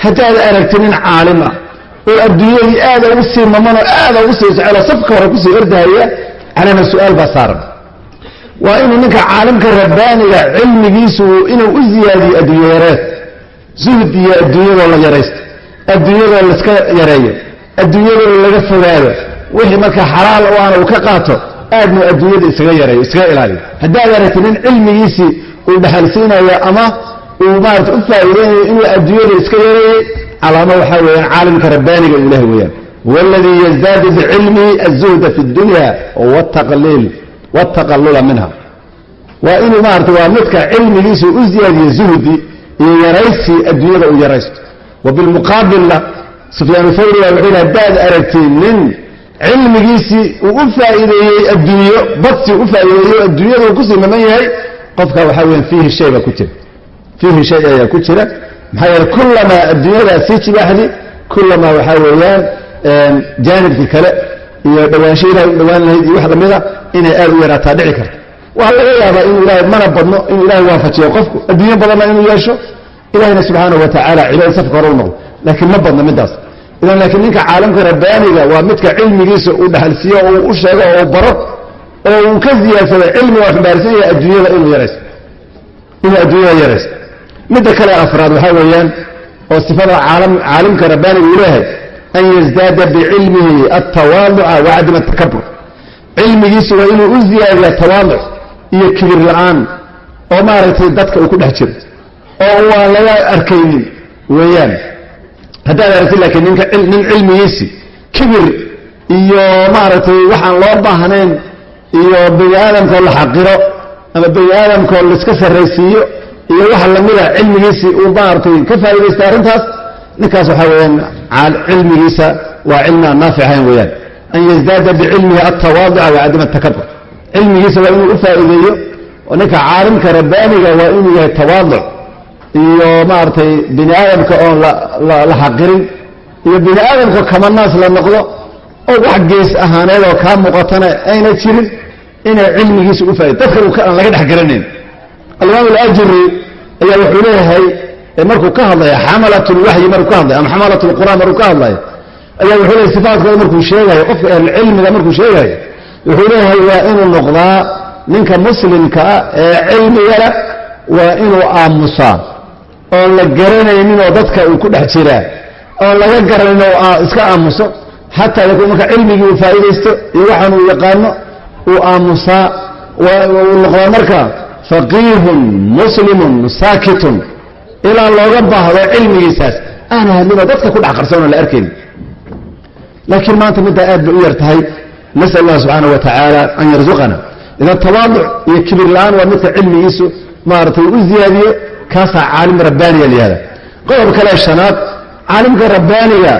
Haddaad aragti nin caalim ah oo adduunyadii aada ugu sii mamanoo aada ugu sii jecelo safka hore ku sii ordahaya calama su'aal baa saaran waa inuu ninka caalimka rabbaaniga cilmigiisu inuu u ziyaadiyo adduunye yareed zuhd iyo adduunyadoo la yaraysto. Adduunyadoo laiska yareeyo. Adduunyadoo laga fogaado. Wixii marka xalaal o aana uu ka qaato aadnu adduunyada isaga yareeyo iskaga ilaaliyo. Haddaad aragti nin cilmigiisii uu dhaxalsiinayo ama uu maarata u faa'iideynayo inuu adduunyada iska yareeyey calaamo waxaa weeyaan caalimka rabbaaniga u ilahay weeyaan. Huwa aladii yazdaadu bicilmihi azuhda fi اdunya wاtaqalula minha waa inuu maarata waa midka cilmigiisu u ziyaadiyo zuhdi iyo yaraysi adduunyada uu yaraysto wa bilmuqaabilna sufyaan baa wuxuu haddaad aragtiin nin cilmigiisii uu u faa'iideeyey adduunyo badsi u faa'iideeyo adduunyadu ku sii maman yahay qofka waxaa weyan fiihi shay baa ku jira fiihi shay ayaa ku jira maxaa yeele kullamaa adduunyadaa sii jibaaxdi kullamaa waxaa weeyaan jaanibkii kale iyo dhawaansho ilahay u dhawaan lahayd iyo wax lamida inay aad u yaraataa dhici karto waxaa laga yaabaa inuu ilaahay mana badno inuu ilahay waafajiyo qofku. Adduunyo badanna inuu yeesho ilahina subxaanahu wa tacaala cibaada safka hore u noqdo. Laakiin ma badno middaas. Idan laakiin ninka caalamka rabbaaniga waa midka cilmigiisa uu dhaxalsiiyo oo uu u sheego oo uu baro oo uu ka ziyaadsado cilmiga xambaarsan yahay adduunyada inuu yaraysto. Inuu adduunyada yaraysto. Midda kale afraad waxaa weeyaan oo sifada caalimka rabbaaniga uu leeyahay an yazdaada bicilmihi altawaaduca wa cadam atakabur cilmigiisa waa inuu u ziyaadiya tawaaduc iyo kibir la'aan oo maaragtay dadka uu ku dhex jiro oo waan laga arkaynin weeyaan haddaad aragtid laakiin nin cilmigiisii kibir iyo maaragtay waxaan loo baahnayn iyo bani aadamkoo la xaqiro ama bani aadamkoo laiska sarraysiiyo iyo waxa lamida cilmigiisii uu maaragtay ka faa'idaystay arrintaas ninkaas waxaa weeyaan cilmigiisa waa cilmi aan naafic ahayn weeyaan. An yazdaada bicilmihi altawaaduca wa cadam atakabur cilmigiisa waa inuu u faa'iideeyo oo ninka caalimka rabbaaniga waa inuu yahay tawaaduc iyo maaragtay bini aadamka oon la xaqirin iyo bini aadamka kama naas la noqdo oo wax gees ahaaneed oo kaa muuqatana ayna jirin inay cilmigiisa u faaido dadka aan laga dhex garanayn. Alimaam alajuri ayaa wuxuu leeyahay markuu ka hadlaya xamalat lwaxyi markuu ka hadlaya ama xamalat lqur'aan markuu ka hadlayo ayaa wuxuu leeyahay sifaatkooda markuu sheegayo qofka ahlulcilmiga markuu sheegayo wuxuu leeyahay waa inuu noqdaa ninka muslimka ah ee cilmigala waa inuu aamusaa oon la garanaynin oo dadka uu ku dhex jiraa oon laga garanin oo iska aamuso xataa yakun marka cilmigii uu faa'iidaysto iyo waxaan uu yaqaano uu aamusaa uu noqdaa marka faqiihun muslimun saakitun ilaa looga baahdo cilmigiisaas. Aana hadlinoo dadka ku dhex qarsoon oo la arkaynin laakiin maanta middaa aad bay u yar tahay. Nasal allah subxaanah wa tacaala an yarzuqana. Idan tawaaduc iyo kibir la'aan waa midka cilmigiisu maaragtay u ziyaadiyo kaasaa caalim rabbaaniga layihahda qodob kale shanaad caalimka rabbaaniga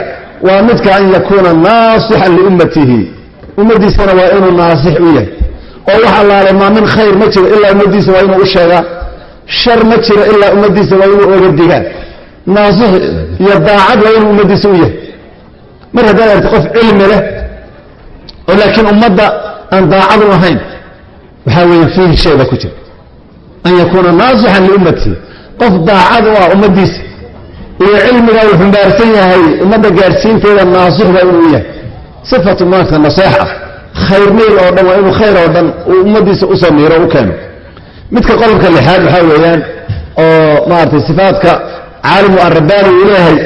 waa midka an yakuuna naasixan liummatihi. Ummaddiisana waa inuu naasix u yahay. Oo wax allaale maa min khayr ma jiro ilaa ummaddiisa waa inuu u sheegaa shar ma jiro ilaa ummaddiisa waa inuu oga digaan. Naasix iyo daacad waa inuu ummaddiisa u yahay. Mar haddaad arti qof cilmi leh oo laakiin ummadda aan daacad u ahayn waxaa weeye fiihi shay ku jira. An yakuuna naasixan liummatihi qof daacad ah ummaddiisa iyo cilmiga uu xumbaarsan yahay ummadda gaadhsiinteeda naasix baa inuu yahay. Sifatu maanta naseex ah khayr meel oo dhan waa inuu khayr oo dhan uu ummaddiisa u u keeno midka qodobka lixaad waxaa weeyaan oo maaragtay sifaadka caalimu arabbaani uu leeyahay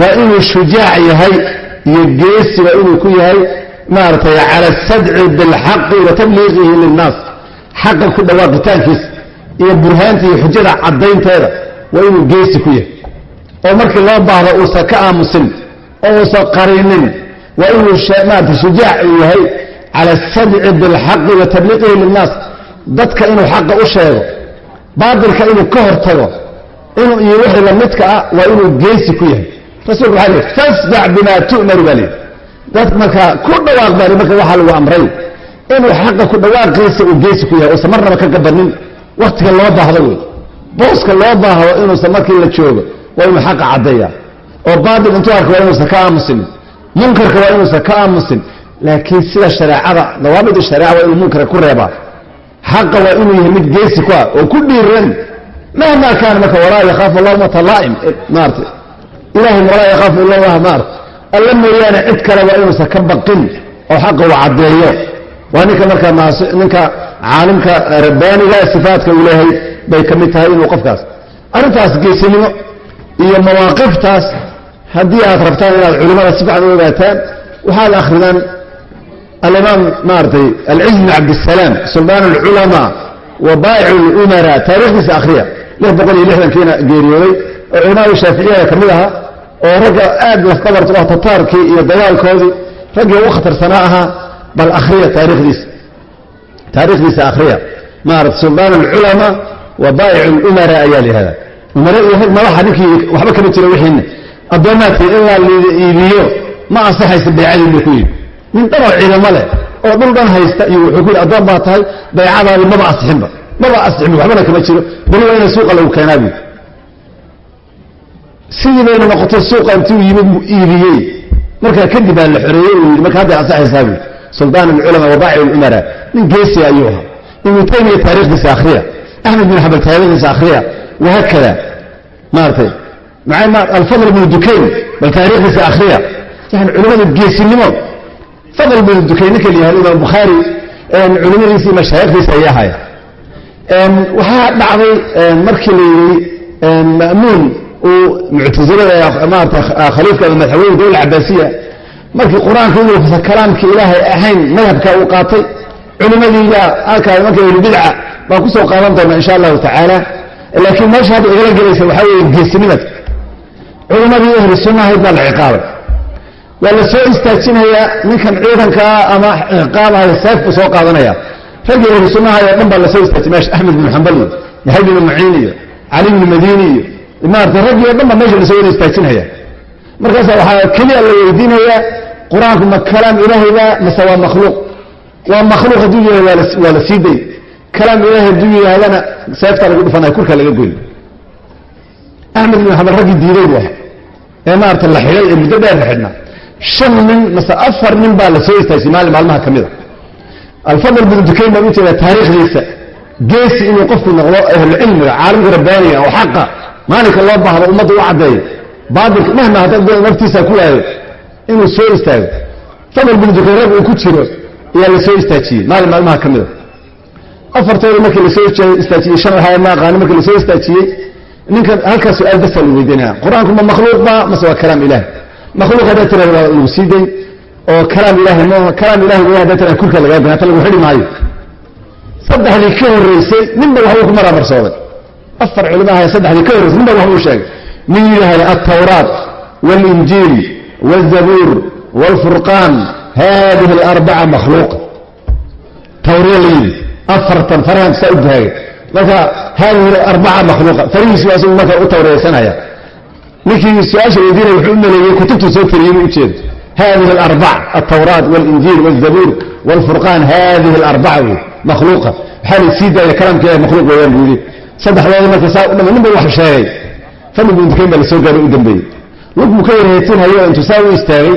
waa inuu shujaac yahay iyo geesi waa inuu ku yahay maaragtay cala asadci bilxaqi wa tabliiqihi linnaas. Xaqa ku dhawaaqitaankiisa iyo burhaanta iyo xujada caddaynteeda waa inuu geesi ku yahay. Oo markii loo baahdo uusan ka aamusin oo uusan qarinin waa inuu maarata shujaac yahay cala asadci bilxaqi wa tabliiqihi linnaas dadka inuu xaqa u sheego baatilka inuu ka hortago inuu iyo wixii lamidka ah waa inuu geesi ku yahay. Rasulku waxaa lihi fasdac bima tu'maru baa lihi dad markaa ku dhawaaq baa marka waxaa lagu amray inuu xaqa ku dhawaaqiisa uu geesi ku yahay uusan marnaba ka gabanin wakhtiga loo baahdo wey booska loo baahdo inuusan markii la joogo waa inuu xaqa caddeeya oo baatil intuu arka waa inuusan ka aamusin. Munkarka waa inuusan ka aamusin. Laakiin sida shareecada dawaabida shareeca waa inuu munkarka ku reebaa xaqa waa inuu yahay mid geesi ku ah oo ku dhiiran mahmaa kaana marka walaa yakhaafu lawmata laa'im maarata ilahay walaa yakhaafu ila allah maarata alla mooyaane cid kale waa inuusan ka baqin oo xaqa uu caddeeyo. Waa ninka marka ninka caalimka rabbaaniga sifaadka uu leeyahay bay ka mid tahay inuu qofkaas arrintaas geesinimo iyo mawaaqiftaas haddii aad rabtaan inaad culimmada si fiican u ogaataan waxaad akhridaan alimaam maaratay alciz bn cabdisalaam suldaan alculamaa wa baa'ic lumara taarikhdiisa akhriya lix boqol iyo lixdankiina geeriyooday oo culamada shaaficiyada ka mid ahaa oo ragga aad lafqabarta ah tataarkii iyo dagaalkoodii raggii ugu khatarsanaa ahaa bal akhriya taarikhdiisa taarikhdiisa akhriya. Maarata suldaan alculamaa wa baa'ic lumara ayaa la yihahdaa umara iyo rag madaxa ninkii waxba kama jiro wixiina addoommaadkii in la iibiyo ma ansaxaysa baycadii buu ku yidhi nin dhanoo ciidamo leh oo dhul dhan haysta iyo wuxuu ku yidhi addoon baa tahay baycadaadii maba asixinba. Maba asixinba waxbana kama jiro. Beli waa inay suuqa lagu keenaa buu sidii bayna noqotay suuqa intuu yimid iibiyey. Markaa kadib baa la xoreeyey uu yidhi marka hadday ansaxaysaa buu suldaan alculama wa lumara nin geesiga ayuu ahaa. Ibnu taymiya taarikhdiisa akhriya. Axmed bin xambal taarikhdiisa akhriya. Wahaakada maaratay alfadl bnu dukayn bal taarikhdiisa akhriya. Yani culimmada geesinimo fadl bnu dukayn ninka la yihahdo imaam bukhaari culimmadiisii mashaayikhdiisa ayay ahaya waxaa dhacday markii la yidhi ma'muun uu muctasilada maarata khaliifka ama madaxweyne dowla cabaasiya markii qur'aanka inuu kalaamka ilaahay ahayn madhabka uu qaatay culimmadiiba halkaa marka bidca baan ku soo qaadan doona insha allahu tacaala. Laakiin meesha hadda igala gelaysa waxaa weeye geesinimadka culimmadii ahli sunnahayd baa la ciqaabay waa la soo istaajinayaa ninkan ciidankaa ama ciqaabahaya seef buu soo qaadanaya. Raggii ahli sunnahayo dhan baa la soo istaajiyay meesha axmed binu xambal iyo yaxya binu maciin iyo cali bnu madiini iyo maarata raggii o dhan baa meesha la soo wada istaajinaya. Markaasa waxaa keliya la weydiinayaa qur'aanku ma kalaam ilaahayba mase waa makhluuq. Waa makhluuq hadduu yahay waa la sii day. Kalaam ilahay hadduu yidhaahdana seeftaa lagu dhufanaya kurkaa laga goy axmed bin xambal raggii diiday buu ahaa. Ee maarata la xidhay ee muddo dheer la xidhnaa shan nin mase afar nin baa la soo istaajiyay maalin maalmaha ka mid a. Alfadl binu dukayn baan u jeedaa taariikhdiisa. Geesi inuu qofku noqdo ahlucilmiga caalimka rabbaaniga oo xaqa. Maalinka loo baahdo ummadda u caddeeyo baatilka mahma haddaad naftiisa ku waayo inuu soo istaago. Fadl binu dukayn rag uu ku jiro ayaa la soo istaajiyey maalin maalmaha ka mid a. Afartooda markii la soo istaajiyey shan waxaa ma aqaani markii la soo istaajiyey ninkan halkaa su'aal basa la weydiinaya qur'aanku ma makhluuq ba mase waa kalaam ilahi makhluuq haddaa tirahda waa lagu sii day oo kalaam ilahi maaha kalaam ilahi way haddaa tirahda kurka lagaa hata lagu xidhi maayo. Saddexdii ka horreysay ninba waxbuu ku maramarsooday afar culimaha saddexdii ka horreysay ninba waxbuu sheegay. Nin yidhaahda altawraat waalinjiil wاlzabuur wاlfurqaan hadihi alarbaca makhluuqa tawriya la yidhi afartan farahan saa u bahaagay. Marka hadihi arbaca makhluuqa farihiisu waa isagu marka u tawriyaysanaya ninkii su'aasha weydiinaya wuxuu u maleeyey kutubtuu soo tariyey inuu ujeedo hadihi alarbac altawraat walinjiil wاlzabuur wاlfurqaan hadihi alarbaca wey makhluuqa. Waxaa la sii daaya kalaamka ilahi makhluuq weeyaan buu yidhi. Saddexdooda marka saa u dhama nin ba wax sheegay. Fadli bnu dukayn baa la soo gaaray u dambeeyey. Lugmuu ka warheetinhayo intuu saa u istaagay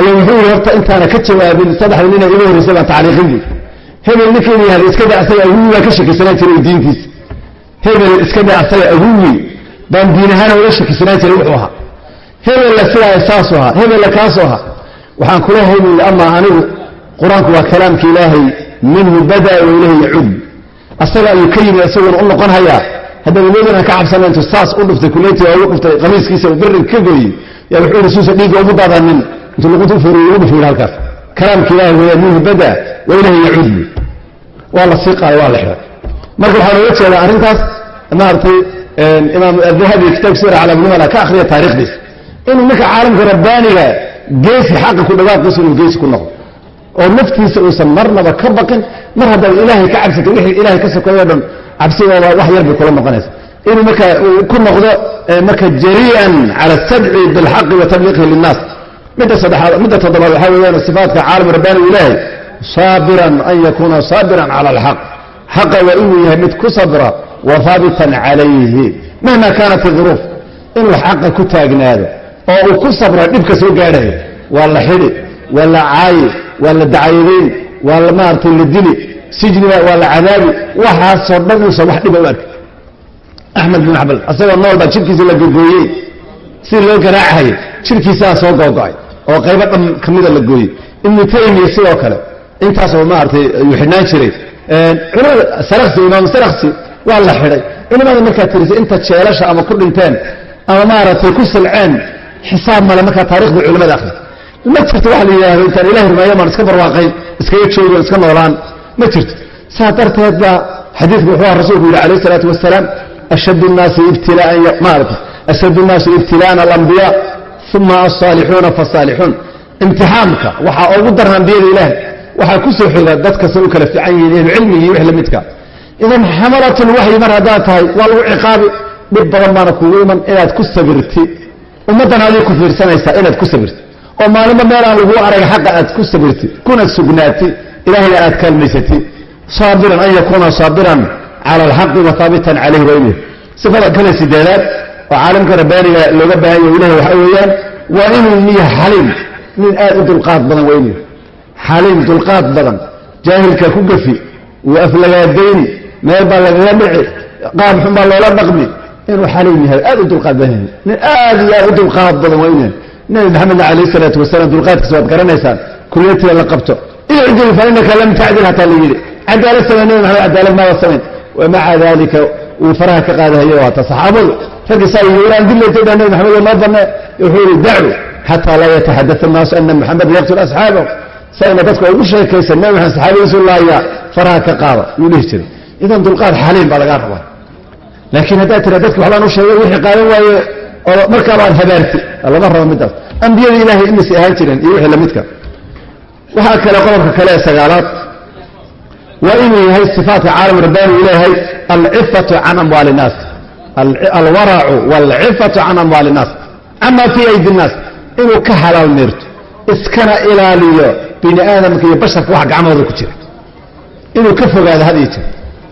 ayaa wuxuu yidhi horta intaana ka jawaabin saddexda nina iga horreysay baan tacliiqin buu hebel ninkan yihahda iska da asaga aguwi baa ka shakisanaan jiray diintiisa hebel iska da asaga aguwi baan diin ahaan oga shakisanaan jiray wuxuu ahaa. Hebella sidaa saasu ahaa. Hebella kaasu ahaa. Waxaan kula haybuyi amaa anigu qur'aanku waa kalaamka ilaahay minhu bada wa ilayhi yacud asaga ayuu ka yimid isaguna u noqon haddaba moodin aan ka cabsana saas u dhuftay kuleyti ugu dhuftay qamiiskiisa uu ka goyey yaa wuxuu yidhi dhiigga ugu daadanin intuu luqunta u ugu dhufu halkaas kalaamka ilahay weeyaan minhu bada wa ilayhi yacud waa la sii waa la xihay marka waxaa looga jeedaa arrintaas maaragtay imaam adahabi kitaabka sira cala bnumala ka akhriya taarikhdiisa inuu ninka caalamka rabbaaniga geesi xaqa ku dhawaaqiisa inuu geesi ku noqdo. Oo naftiisa uusan marnaba ka baqin mar haddaad ilaahay ka cabsato wixii ilahay ka sokeeyo dhan cabsidooda wax yar bay kula noqonaysa inuu marka ku noqdo marka jarii'an cala asadci bilxaqi wa linnaas. Midda saddexaad midda toddobaad waxaa weeyaan sifaatka caalam rabbaaniga ilaahay saabiran an yakuuna saabiran cala alxaq. Xaqa waa inuu yahay mid ku sabra wa haabitan calayhi mahma kaanat iduruuf inuu xaqa ku taagnaado oo uu ku sabra dhibka soo gaadhayo waa la xidhi waa la caayi waa la dacayadayn waa la maaragtay la dili sijniga waa la cadaabi waxaasoo dhan uusan wax dhiba u arkay axmed bin xambal asagoo nool baa jirkiisa la gogooyey sidii loo garaacahayay jirkiisaa soo googo'ay oo qaybo dhan ka mida la gooyey. Ibnu taymiya sidoo kale intaasoo maaragtay ayuu xidhnaan jiray. Culimada saraksi imaam saraksi waa la xidhay culimada markaa tirisay inta jeelasha ama ku dhinteen ama maaragtay ku silceen xisaab male markaa taarikhda culimada akhri ma jirto waxa la yidhaahdo intaan ilahi rumeeyo maan iska barwaaqayn iskaga joogo iska noolaan. Ma jirto. Saa darteed baa xadiidku wuxuu aha rasulku yidhi alayh isalaatu wasalaam ashaddu nnaasi ibtilaan maarata ashaddu nnaasi ibtilaana alambiyaa uma alsaalixuuna faasaalixuun imtixaamka waxaa ugu daran ambiyada ilaahay waxaa ku soo xiga dadkasa u kala fiican yihiin ehlucilmigi wix lamidka idan xamalatlwaxyi mar haddaad tahay waa lagu ciqaabi. Dhib badan baana kugu iman inaad ku sabirti. Ummaddan adig ku fiirsanaysaa inaad ku sabirti. Oo maalinba meelaan laguu arag xaqa aad ku sabirti kuna sugnaati ilaahayna aad kaalmaysati. Saabiran an yakuuna saabiran cala alxaqi wa haabitan calayhi waymi sifada kale sideedaad oo caalamka rabbaaniga looga baahan yahy ilahi waxaa weeyaan waa inuu niya xaliim nin aad u dulqaad badan inuu xaliim dulqaad badan jaahilka ku gafi wuu aflagaadayni meel baa lagaga dhici qaab xun baa loola dhaqmi. Inuu xaliim yahay aad u dulqaad badan yahay. Nin aad iyo aad u dulqaad badan inuu nabi maxamedna calayh isalaatu wasalaam dulqaadkiisa waad garanaysaan kuliyatiga la qabto. Idcdil fa inaka lam tacdil hataa la yidhi cadaalad samey nabi maxamed cadaalad maada samayn wamaca dalika wuu faraha ka qaadahayo waata saxaabadu. Raggii saa yii waraan dilaytay baa nabi maxamed noo banne wuxuu yihi dacu xataa laa yataxadata annaasu ana maxamed yaqtul asxaabahu sayna dadka ugu sheekaysan nabi maxamed saxaabadiisu laayaa faraha ka qaada. Yuu dhihi jiray idan dulqaad xaliim baa lagaa rabaa. Laakiin haddaad tira dadki waxbaan u sheegay wixii qaadan waaye oo markaabaad habaarti lama rabo midaas ambiyada ilahay imisay ahaan jireen iyo wixii lamidka waxaa kale qodobka kale ee sagaalaad waa inuu yahay sifaatka caalam rabbaani leeyahay alcifatu can amwaali innaas alwaracu waalcifatu can amwaali innaas camaa fii aydi innaas inuu ka xalaal meerto iskana ilaaliyo bini aadamka iyo basharka wax gacmahooda ku jira. Inuu ka fogaado had iyo jeer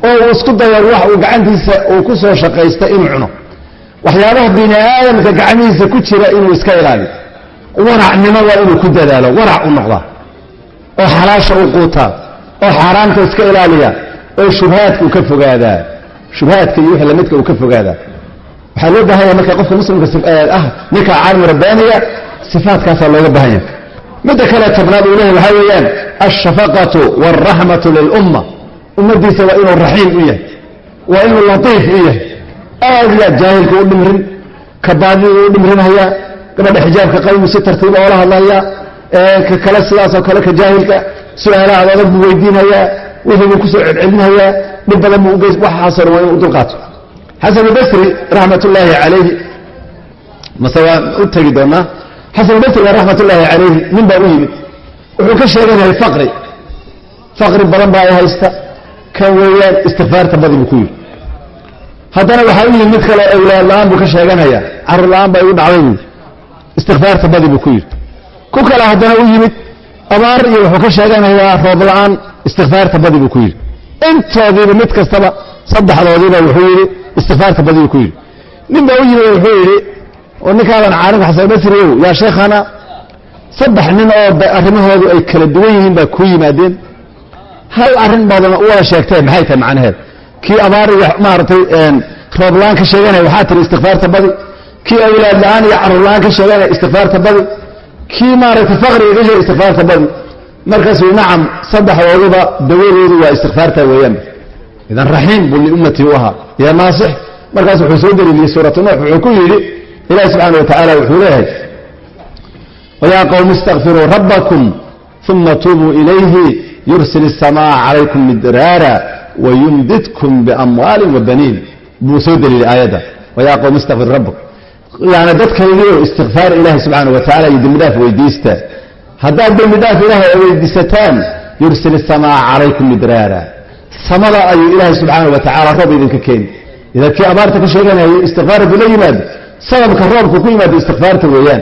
oo uu isku dayo wax uu gacantiisa uu ku soo shaqaysta inuu cuno. Waxyaabaha bini aadamka gacmihiisa ku jira inuu iska ilaaliyo. Waracnimo waa inuu ku dadaalo warac u noqdaa oo xalaasha u quutaa oo xaaraamta iska ilaaliya oo shubhaadka uu ka fogaadaa shubhaadka iyo wixii lamidka uu ka fogaadaa waxaa loo baahan yahay marka qofka muslimka ah ninka caalim rabbaaniga sifaadkaasaa looga baahan yahay. Midda kale tobnaad uu lehay waxaa weeyaan alshafaqatu waalraxmatu lilumma ummaddiisa waa inuu raxiim u yahay waa inuu latiif u yahay. Aad iyo aad jaahilka u dhimrin kabaadida u dhimrinhayaa gabadha xijaabka qaymu si tartiiba oola hadlayaa ka sidaasoo kale ka jaahilka su'aalaha ad adag buu weydiinhayaa wixii buu ku soo celcelinhayaa dhib badan buu ugeys waxaasoo dhan waa inuu dulqaato. Xasan albasri raxmat ullaahi calayhi mase waan u tegi doonaa xasan albasri raxmat ullaahi calayhi nin baa u yimid. Wuxuu ka sheeganayay faqri. Faqri badan baa ay haysta kan weeyaan istikfaarta badi buu ku yidhi. Haddana waxaa u yimid mid kale awlaad la'aan buu ka sheeganayaa. Carur la'aan baa igu dhacday buu istikfaarta badi buu ku yidhi. Ku kale haddana u yimid abaar iyo wuxuu ka sheeganayaa roob la'aan istikfaarta badi buu ku yidhi. Intoodiiba mid kastaba saddexdoodiiba wuxuu yidhi istikfaarta badi buu ku yidhi. Nin baa u yimid wuxuu yidhi oo ninkaadan caalimka xasan basriow yaa sheekhana saddex nin oo arrimahoodu ay kala duwan yihiin baa ku yimaadeen hal arrin baadana u wada sheegteen maxay tahay macnaheed? Kii abaar iyo maaragtay roob la'aan ka sheeganaya waxaa tiri istikfaarta badi. Kii awlaad la'aan iyo carur la'aan ka sheeganaya istikfaarta badi. Kii maaragtay faqriga ka sheegay istikfaarta badi. Markaasuu nacam saddexdooduba dawadoodu waa istikfaarta weeyaan. Idan raxiim buu liummatii u ahaa. Iyo naasix markaas wuxuu soo dariiliyey suuratu nuux wuxuu ku yidhi ilahi subxaana wa tacaala wuxuu leeyahay wayaa qowmi istakfiruu rabbakum uma tuubuu ilayhi yursil الsamaaa calaykum midraara wayumdidkum biamwaalin wabaniin buu soo daliilay aayadda wayaa qowmi istakfir rabbakum yani dadkaygiio istikfaar ilaahi subxaana wa tacala iyo dembi dhaaf weydiista haddaad dembi dhaaf ilaahay ay weydiisataan yursil الsamaaa calaykum midraara samada ayuu ilaahay subxaana wa tacala roob idinka keeni idan kii abaarta ka sheeganayay istikfaar buu la yimaado sababka roobka ku yimaado istikfaarta weeyaan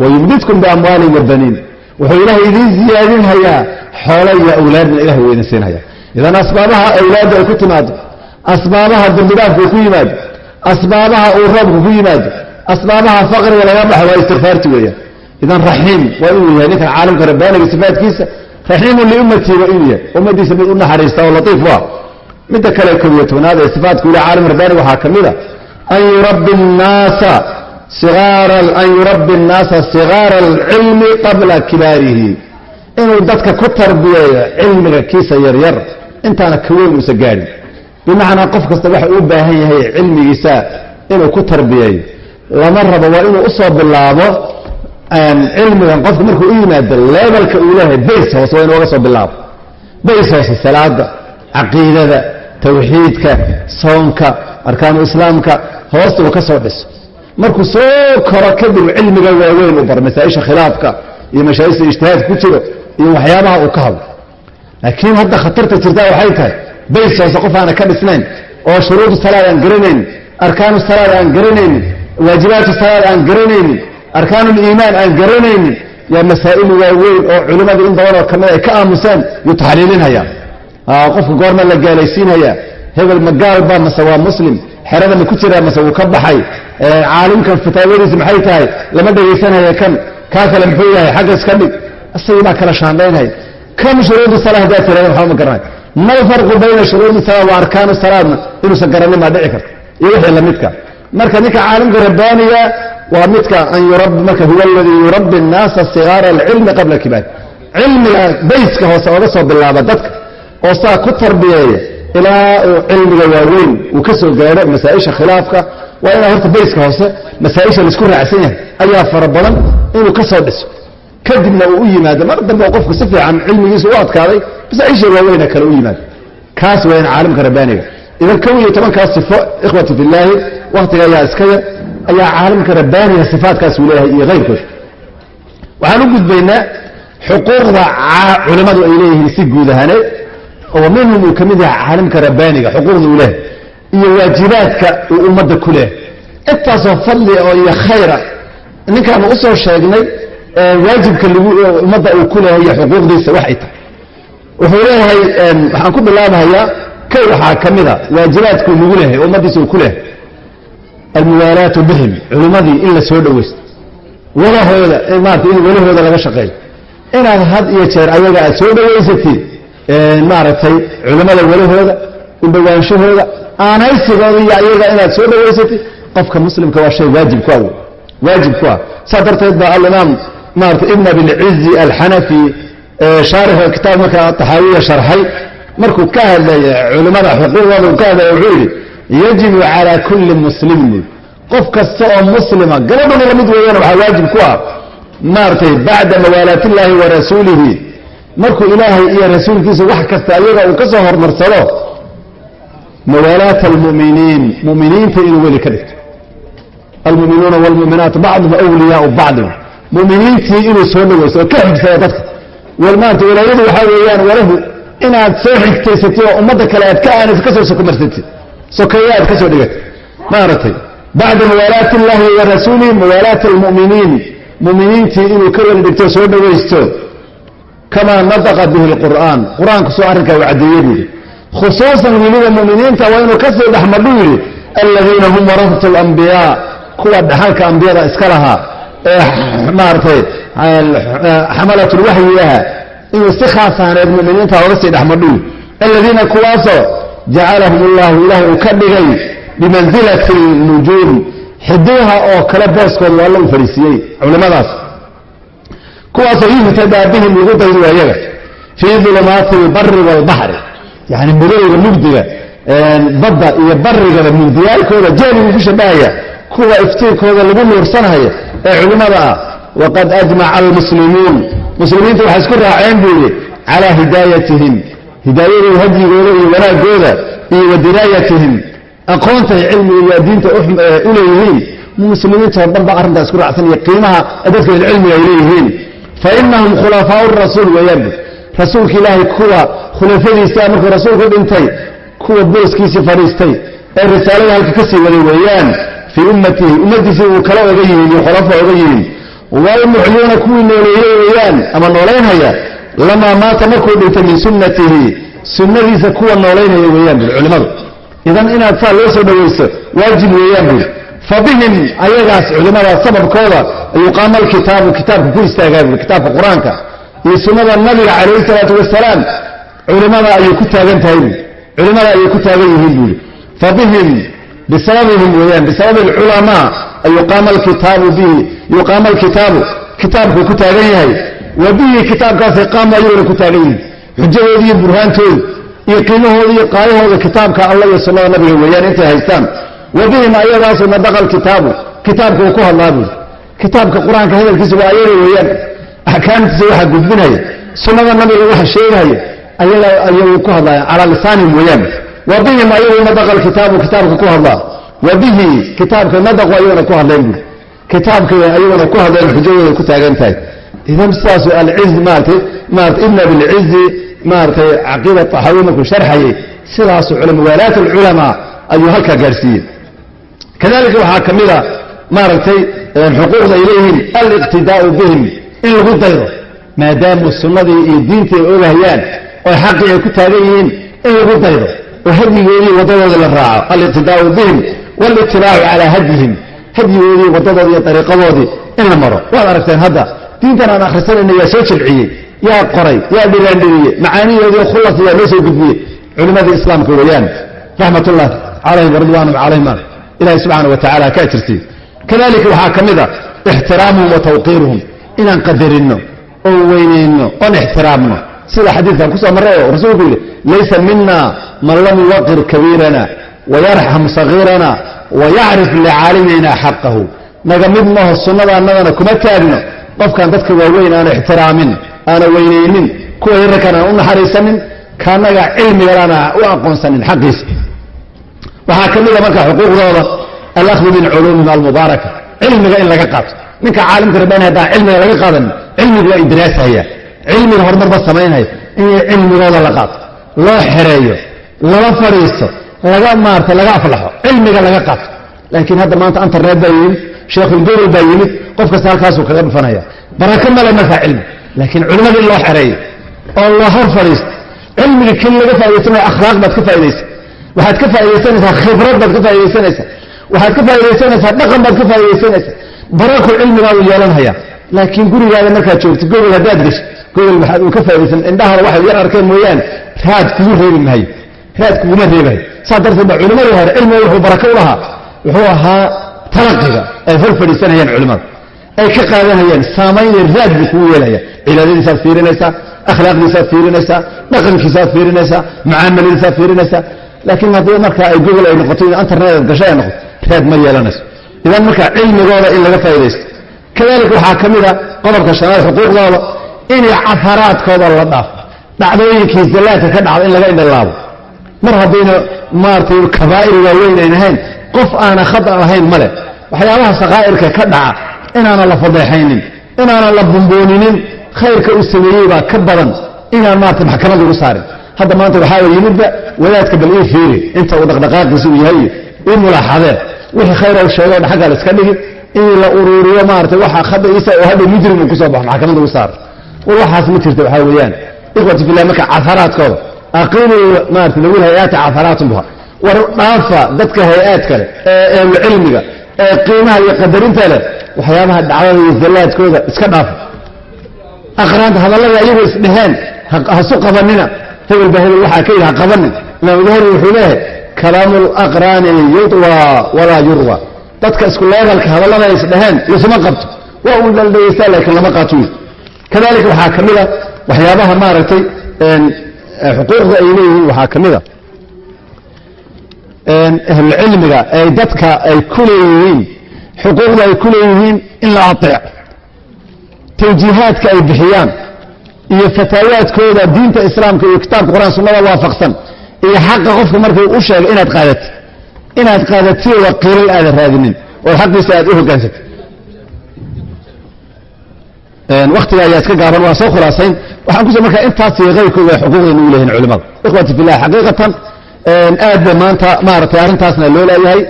wayumdidkum biamwaalin wabaniin wuxuu ilaahay idiin ziyaadinhayaa xoola iyo awlaadna ilahay siinhaya idan asbaabaha awlaadda ay ku timaado asbaabaha dembidhaafka ay ku yimaado asbaabaha uu roobka ku yimaado asbaabaha faqriga laga baxo waa istikfaarti weeyaan. Idan raxiim waa inuu yahay ninkan caalamka rabbaaniga sifaadkiisa raxiimun liummatii waa inuu yahay. Ummaddiisa mid u naxariista oo latiif u ah. Midda kale koob iyo tobnaad ee sifaadku ila caalam rabbaaniga waxaa ka mid a an yurabbi nnaasa an yurabbi الnaasa sigaara اlcilmi qabla kibaarihi inuu dadka ku tarbiyeeyo cilmiga kiisa yaryar intaana ka weyn uusa gaadhin bimacnaa qof kasta waxa uu baahan yahay cilmigiisa inuu ku tarbiyeeyo lama rabo waa inuu usoo bilaabo cilmigan qofka markuu u yimaado lebalka uu leeyahay bays hoose waa inuu uga soo bilaabo bays hoose salaada caqiidada tawxiidka soonka arkaanu islaamka hoosta uu ka soo dhiso markuu soo koro kadib cilmiga waaweyn uu baro masaaisha khilaafka iyo mashaa'ista ijtihaad ku jiro iyo waxyaabaha uu ka hadlo laakiin hadda khatarta jirtaa waxay tahay bays hoose qof aana ka dhisnayn oo shuruudu salaad aan garanaynin arkaanu salaad aan garanaynin waajibaatu salaad aan garanaynin arkaanuliimaan aan garanaynin yaa masaa'il waaweyn oo culimmadu in badanoo ka mid ay ka aamuseen yuu taxliilinhayaa. Qofka goorma la gaalaysiinhayaa hebel ma gaalba mase waa muslim xerada ku jiraa mase wuu ka baxay caalimkan fataawadiisa maxay tahay? Lama dhegaysanhaya kan kaa kale muxuu yahay xagga iska dhig. Isagii baa kala shaandhaynhaya kam shuruudu salaa haddaad tiradan waxba ma garanayo. Mal farqu bayna shuruudi salaad wa arkaanu salaadna inuusan garanin baa dhici karta. Iyo wixii lamidka marka ninka caalimka rabbaaniga waa midka an yurabbi marka huwa aladii yurabbi annaasa sigaara alcilmi qabla kibaar cilmiga bayska hoose oga soo bilaaba dadka oo saa ku tarbiyeeya ilaa uu cilmiga waaweyn uu ka soo gaadho masaa-isha khilaafka waa inaa horta bayska hoose masaa-isha la isku raacsan yahay ayaa fara badan inuu ka soo dhiso. Kadibna uu u yimaado mar dambe oo qofku si fiican cilmigiisa u adkaaday masaa-isha waaweyna kale u yimaado kaas waa in caalimka rabbaaniga. Idan kow iyo tobankaas sifo ikhwati fillaahi wakhtiga ayaa iska yar ayaa caalimka rabbaaniga sifaatkaas uu leeyahay iyo kayrkood waxaan u gudbaynaa xuquuqda culimmadu ay leeyihiin si guud ahaaneed oo minhum uu ka mid yahay caalimka rabbaaniga xuquuqda uu leehay iyo waajibaadka uu ummadda ku leehay intaasoo fadli oo iyo khayra ninkaanu u soo sheegnay waajibka ummadda uu ku leehay iyo xuquuqdiisa waxay tahay. Wuxuu leeyahay waxaan ku bilaabahayaa kow waxaa ka mida waajibaadkuu nagu lehay ummaddiisa uu ku lehay almuwaalaatu bihim culimmadii in la soo walahooda maarata in walahooda laga shaqeeyo. Inaad had iyo jeer ayaga aad soo dhowaysatid maaragtay culimmada walahooda udhowaanshahooda aanaysigooda iyo ayaga inaad soo dhowaysatid qofka muslimka waa shay waajib ku ah waajib ku ah. Saa darteed baa alimaam maarata ibn abilcizi alxanafi shaarix kitaab marka taxaawiya sharxay markuu ka hadlaya culimmada xuquuqdooda uu ka hadlaya wuxuu yidhi yajibu calaa kulli muslimin. Qof kasta oo muslima gabadhuna la mid weeyaan waxaa waajib ku ah. Maaragtay bacda mawaalaatillaahi wa rasuulihi markuu ilaahay iyo rasuulkiisa wax kasta ayaga uu ka soo hormarsado mawaalaata almu'miniin mu'miniinta inuu weli ka dhigto. Almu'minuuna waalmu'minaat bacduhum awliyaau bacdin. Mu'miniintii inuu soo dhowayso oo ka xigsada dadka. Maanta walaayadu waxaa weeyaan walahu inaad soo xigtaysatid oo ummadda kale aad ka aanaysa ka soo sokeeye aad ka soo dhigatid. Maaragtay bacda mawaalaati illaahi wa rasuulihi mawaalaata almu'miniin. Mu'miniintii inuu ka weli dhigto soo dhowaysto kamaa nataqa bihi alqur'aan qur'aanku soo arrinkaa uu caddeeye buu yidhi khusuusan weliba mu'miniinta waa inuu ka sii dhexmadhu yidhi aladiina hum warasatu alambiyaa kuwa dhaxalka ambiyada iska lahaa ee maaragtay xamalatulwaxyi aha inuu si khaasaaneed mu'miniinta oga sii dhexmadhu aladiina kuwaasoo jacalahum allahu ilaah uu ka dhigay bimansilati nujuum xidigaha oo kale booskooda waa la u fadhiisiiyey culimmadaas kuwaasoo yuhtadaa bihim lagu daydo ayaga fii dulumaati albari waalbaxri yani mudowga mugdiga badda iyo barigada mugdiyaalkooda jahligu ku shabahaya kuwa iftiinkooda lagu nuursanhaya ee culimmada ah. Waqad ajmaca almuslimuun muslimiinta waxay isku raaceen buu yidhi calaa hidaayatihim. Hidaayadooda hadyigooda iyo wanaagooda iyo wa diraayatihim. Aqoontay cilmiga iyo diinta u leeyihiin. Muslimiinta oo dhan ba arrintaa isku raacsan iyo qiimaha dadka cilmiga ay leeyihiin fa inahum khulafaau rasuul weeyaan bu rasuulka ilaahay kuwa khulafadiisa markuu rasuulku dhintay kuwa booskiisii fadhiistay ee risaalada halka ka sii waday weeyaan fii ummatihi ummadiisii uu kala oga yihiin iyo khulafa oga yihiin walmuxyuuna kuwii nooleeyey weeyaan ama noolaynhaya lamaa maata markuu dhintay min sunnatihi sunnadiisa kuwa noolaynaya weeyaan bui culimmadu idan inaad saa loo soo dhowayso waajib weeyaan bui fa bihim ayagaas culimmadaas sababkooda ayuu qaama alkitaabu kitaabka ku istaagaa kitaabka qur'aanka iyo sunnada nabiga calayhi salaatu wasalaam culimmada ayay ku taagan tahay bui culimmada ayay ku taagan yihiin buui fa bihim bisababihim weeyaan bisababi alculamaa yuqaama alkitaabu bihi yuqaama alkitaabu kitaabkuu ku taagan yahay wa bihi kitaabkaasay qaama ayaguna ku taagan yihiin xujadooda iyo burhaantooda iyo qiimahooda iyo qaayahooda kitaabka allah iyo sunnada nabiga weeyaan intay haystaan wa bihim ayagaasu nadaqa alkitaabu kitaabka uu ku hadlaa buuri kitaabka qur'aanka hadalkiisa waa ayaga weeyaan. Axkaamtiisa waxa gudbinaya. Sunnada nabiga waxa sheegaya. Ayaga ayagu ku hadlaya calaa lisaanihim weeyaan. Wa ayagu nadaqa alkitaabu kitaabka ku hadlaa. Wa kitaabka nadaqu ayaguna ku hadleen. Buuri kitaabka ayaguna ku hadleen xujadooda ku taagan tahay. Idan sidaasu alciz maaratay maarata ibna bilcizi maaratay caqiida taxawi sharxayay sidaasu muwaalaat alculamaa ayuu halkaa gaadhsiiyey kadalika waxaa ka mida maaragtay xuquuqda ay leeyihiin aliqtidaau bihim in lagu daydo maadaamu sunnadii iyo diintii ay ogahayaan oo xaqii ay ku taagan yihiin in lagu daydo oo hadyigoodii waddadooda la raaco. Aliqtidaau bihim walitibaacu calaa hadyihim hadyigoodii waddadoodii iyo ariiqadoodii in la maro. Waad aragteen hadda diintan aan akhrisanayna yaa soo jilciyey yaa qoray yaa dhiraandhiriyey macaanihoodii khulas yaa loo soo gudbiyey culimmadii islaamka weeyaan raxmatullahi calayhim waridwaanum calayhima ilahi subxaana wa tacala ka ajirsiiye kadalika waxaa ka mid a ixtiraamuhum wa tawqiiruhum. Inaan qadarinno oo weynayno oon ixtiraamno. Sida xadiidkan ku soo marray oo rasuulku yidhi laysa mina man lam yuwaqir kabiirana wayarxam sagiirana wayacrif licaaliminaa xaqahu. Naga mid maho sunnada annagana kuma taagno. Qofkaan dadka waaweyn aana ixtiraamin aana weynaynin kuwa yararkan aan u naxariisanin kaanaga cilmiganaana u aqoonsanin xaqiisa waxaa ka mida marka xuquuqdooda alahdu min culuumihim almubaaraka cilmiga in laga qaato. Ninka caalimka rabbaani haddaan cilmiga laga qaadanin cilmiga waa idraashaya cilmiga horumarba samaynaya in cilmigooda la qaato loo xereeyo lala fadhiisto laga maarta laga aflaxo cilmiga laga qaato. Laakiin hadda maanta internet baa yimid sheekhulgobol baa yimid qof kasta halkaasuu kaga dhufanaya. Barako male markaa cilmi laakiin culimmada in loo xereeyo oo la hor fadhiisto cilmiga keli laga faaidaysanayo akhlaaq baad ka faa'idaysa waxaad ka faa'idaysanaysaa khibrad baad ka faa'idaysanaysaa waxaad ka faa'idaysanaysaa dhaqan baad ka faa'idaysanaysaa barako cilmigaa uu yeelanhaya laakiin gurigaada markaad joogto gobol haddaad gesho gobol waxaad uu ka faa'idaysan indhahada waxay yar arkeen mooyaane raad kugu reebi maayo raad kuguma reebayo saas darteed ba culimmadii hore cilmiga wuxuu barako u lahaa. Wuxuu ahaa talaqiga ay hor fadhiisanayaan culimmada ay ka qaadanayaan saamaynay raad buu kugu yeelaya. Cibaadadiisaad fiirinaysaa akhlaaqdiisaad fiirinaysaa dhaqankiisaad fiirinaysaa mucaamaladiisaad fiirinaysaa laakiin haddii markaa ay gogol ay noqoto in internet gasho ay noqoto raad ma yeelanayso. Idan marka cilmigooda in laga faa'idaysto kadalika waxaa ka mid a qodobka shanaad xuquuqdooda inay cafaraadkooda la dhaafo. Dhacdooyinkii zallaadka ka dhacda in laga indhalaabo mar haddayna maaratay kabaa'ir waaweyn ayn ahayn qof aana khata ahayn male waxyaabaha sakaa'irka ka dhaca inaanan la fadeexaynin inaanan la bumbooninin khayrka uu sameeyey baa ka badan inaan maarata maxkamad lagu saarin hadda maanta waxaa yimidba wadaadka bal ii fiiri. Inta uu dhaqdhaqaaqiisa uu yahay ii mulaaxadee wixii khayr u sheego xaggaa la iska dhigi in la uruuriyo maarata waxa khadaiisa oo hadhow mujrim uu ku soo baxo maxkamad lagu saaro war waxaas ma jirta waxaa weeyaan. Ikhwati fillah marka cafaraadkooda aqiimuu maarata lagul hay'aati cafaraatun buha. War dhaafa dadka hay'aad kale ee cilmiga ee qiimaha iyo qadarinta leh waxyaabaha dhacdada iyo zallaadkooda iska dhaafa. Aqraanta hadallada ayagu isdheheen hasu qabanina hebel ba hebel waxaa ka yidhi ha qabanin imaam dahri wuxuu leeyahay kalaamu laqraani yudwa walaa yurwa. Dadka isku leegalka hadallada isdheheen lasuma qabto. Waa un dhaldhegeystaa laakiin lama qaato. Wy kadalika waxaa ka mida waxyaabaha maaragtay xuquuqda ay leeyihiin waxaa ka mida ahlulcilmiga ay dadka ay ku leeyihiin xuquuqda ay ku leeyihiin in la ateeco. Tawjiihaadka ay bixiyaan iyo fataawaadkooda diinta islaamka iyo kitaabka quraan sunnada waafaqsan iyo xaqa qofka markuu u sheegay inaad qaadatid inaad qaadatidooda qiilal aadan raadinin oo xaqiisa aad u hogaansatid. Waktiga ayaa iska gaaban waa soo khulaasayn. Waxaan kuso markaa intaas iyo qayrkooda ay xuquuqdayna u leeyihiin culimada ikhwati fillah xaqiiqatan aad ba maanta maaragtay arrintaasna loo leeyahay.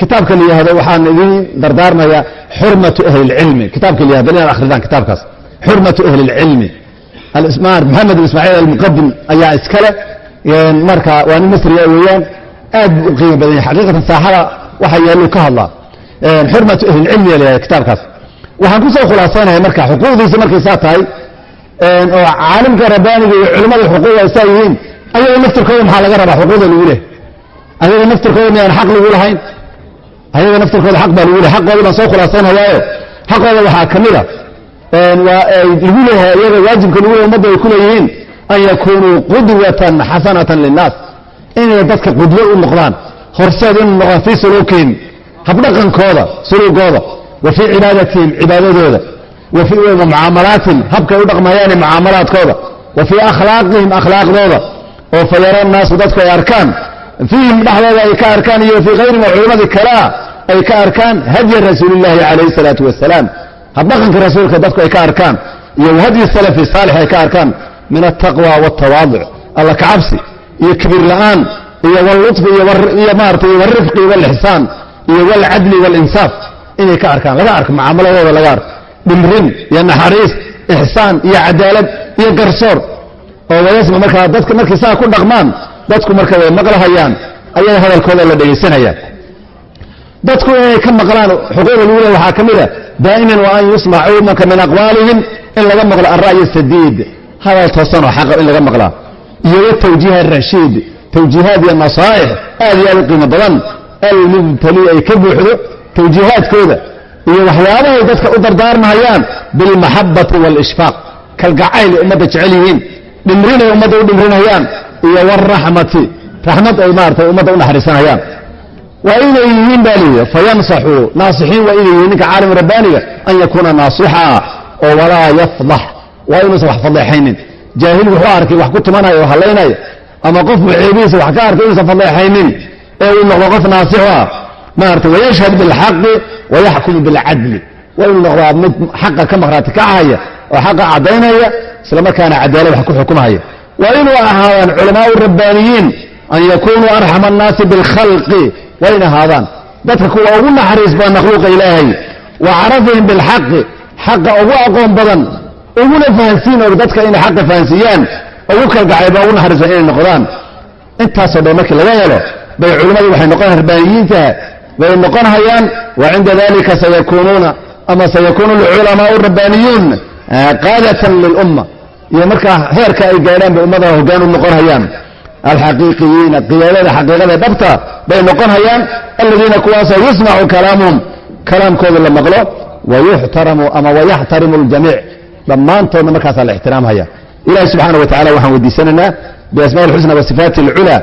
Kitaabka la yihahdo waxaan idin dardaarmaya xurmatu ahli اlcilmi kitaabka la yahdo inaad akhridaan kitaabkaas. Xurmatu ahli اlcilmi maxamed ismaaciil almuqadim ayaa iskale marka waa nin masriya weeyaan aad buu u qiimo badan yahay. Xaqiiqatan saaxada waxa yeelu ka hadlaa xurmatu ahli اlcilmi la yahdo kitaabkaas. Waxaan ku soo khulaasaynaya marka xuquuqdiisa markay saa tahay oo caalimka rabbaaniga iyo culimmada xuquuqda saa yihiin ayaga naftirkooda maxaa laga rabaa? Xuquuqda lagu leh. Ayaga naftirkooda miyaan xaq lagu lahayn? Ayaga naftirkooda xaq baa lagu lehay xaqooda baan soo khulaasaynayaayo xaqooda waxaa ka mida waa lagu leeyahay iyaga waajibka lagu lehay ummadda ay ku leeyihiin an yakunuu qudwatan xasanatan linnaas. Inay dadka qudwo u noqdaan horseed inu noqdaan fii suluukin habdhaqankooda sulugooda wa fii cibaadatihim cibaadadooda wa mucaamalaatihim habkay u dhaqmayaane mucaamalaadkooda wa fii akhlaaqihim akhlaaqdooda oo fa yara dadku ay arkaan fiihim dhexdooda ay ka arkaan iyo fii hayrihim culimmadii kalea ay ka arkaan hadya rasuulillaahi calayhi salaatu wasalaam habdhaqanka rasuulka dadku ay ka arkaan iyo hadyi salafi saalix ay ka arkaan min altaqwa waaltawaaduc alla kacabsi iyo kibir la'aan iyo wallutfi iyo maarata iyo walrifqi walixsaan iyo walcadli walinsaaf inay ka arkaan. Laga arko mucaamaladooda laga arko. Dhimrin iyo naxariis ixsaan iyo cadaalad iyo garsoor oo wayasma markaa dadka markay saa ku dhaqmaan dadku marka way maqlahayaan ayaga hadalkooda la dhegaysanaya dadku inay ka maqlaan xuquuqda lagu leey waxaa ka mida daa'iman wa an yusmacuu marka min aqwaalihim in laga maqlo alra'yi sadiid. Hadal toosanoo xaqa in laga maqlaa iyo watawjiih arashiid tawjiihaad iyo nasaa'ix aad iyo aad u qiimo badan. Almubtali ay ka buuxdo tawjiihaadkooda iyo waxyaabahay dadka u dardaarmahayaan bilmaxabati waalishfaaq kalgacayl ay ummadda jecel yihiin dhimrinay ummadda u dhimrinayaan iyo waraxmati raxmad ay maarata ummadda u naxariisanayaan waa inay yihiin baa liyi fayansaxuu naasixiin waa inay yihiin ninka caalim rabbaaniga an yakuuna naasixa oo walaa yafdax. Waa inuusan wax fadeexaynin jaahil wuxuu arkay wax ku tumanaya oo hallaynaya ama qof muceebihiisa wax ka arkay inuusan fadeexaynin ee uu noqdo qof naasixu ah. Maarata wayashhad bilxaqi wayaxkumu bilcadli. Waa inuu noqdaa mid xaqa ka maqhraati kacahaya oo xaqa caddaynaya isla markaana cadaalad wax ku xukumahaya waa inuu ahaadaan culamaau rabbaaniyiin an yakunuu arxama annaasi bilkhalqi waa in ahaadaan dadka kuwa ugu naxariis badan makhluuqa ilaahay wa carafihim bilxaqi xaqa ugu aqoon badan uguna fahansiin og dadka inay xaqa fahansiiyaan ugu kalgacay baa ugu naxariis badan inay noqdaan intaasoo dhan markii laga helo bay culimmadii waxay noqon rabbaaniyiinta bay noqonhayaan wa cinda dalika sayakunuuna ama sayakuunu alculamaau rabbaaniyuun qaadatan lilumma iyo markaa heerka ay gaadhaan bay ummada hoggaan u noqonhayaan alxaqiiqiyiina qiyaadada xaqiiqada dhabta bay noqonhayaan aladiina kuwaasoo yusmacu kalaamuhum kalaamkooda la maqlo wayuxtaramu ama wayaxtarimu ljamiic dhammaantoodna markaasaa la ixtiraamhaya. Ilahi subxaana wa tacala waxaan weydiisanaynaa biasmaa ilxusna wa sifaati alculaa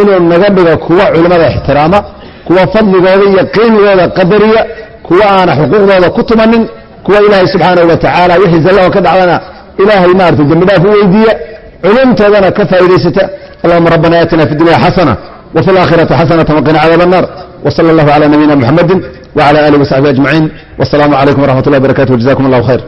inuu naga dhigo kuwa culimmada ixtiraama kuwa fadligooda iyo qiimigooda qadariya kuwa aana xuquuqdooda ku tumanin kuwa ilaahay subxaanahu wa tacaala wixii zallaho ka dhacdana ilaahay maarata dembi dhaaf u weydiiya culumtoodana ka faa'idaysata rabbana aatina fi dunya xasana wa fi alaakhirati xasanata waqina cadaab annar wsala allahu cala nabiyina muxamadi wcala alihi wasaxbihi ajmaciin wasalaamu calaykum waraxmat ullahi barakatu wjazakum allahu khayr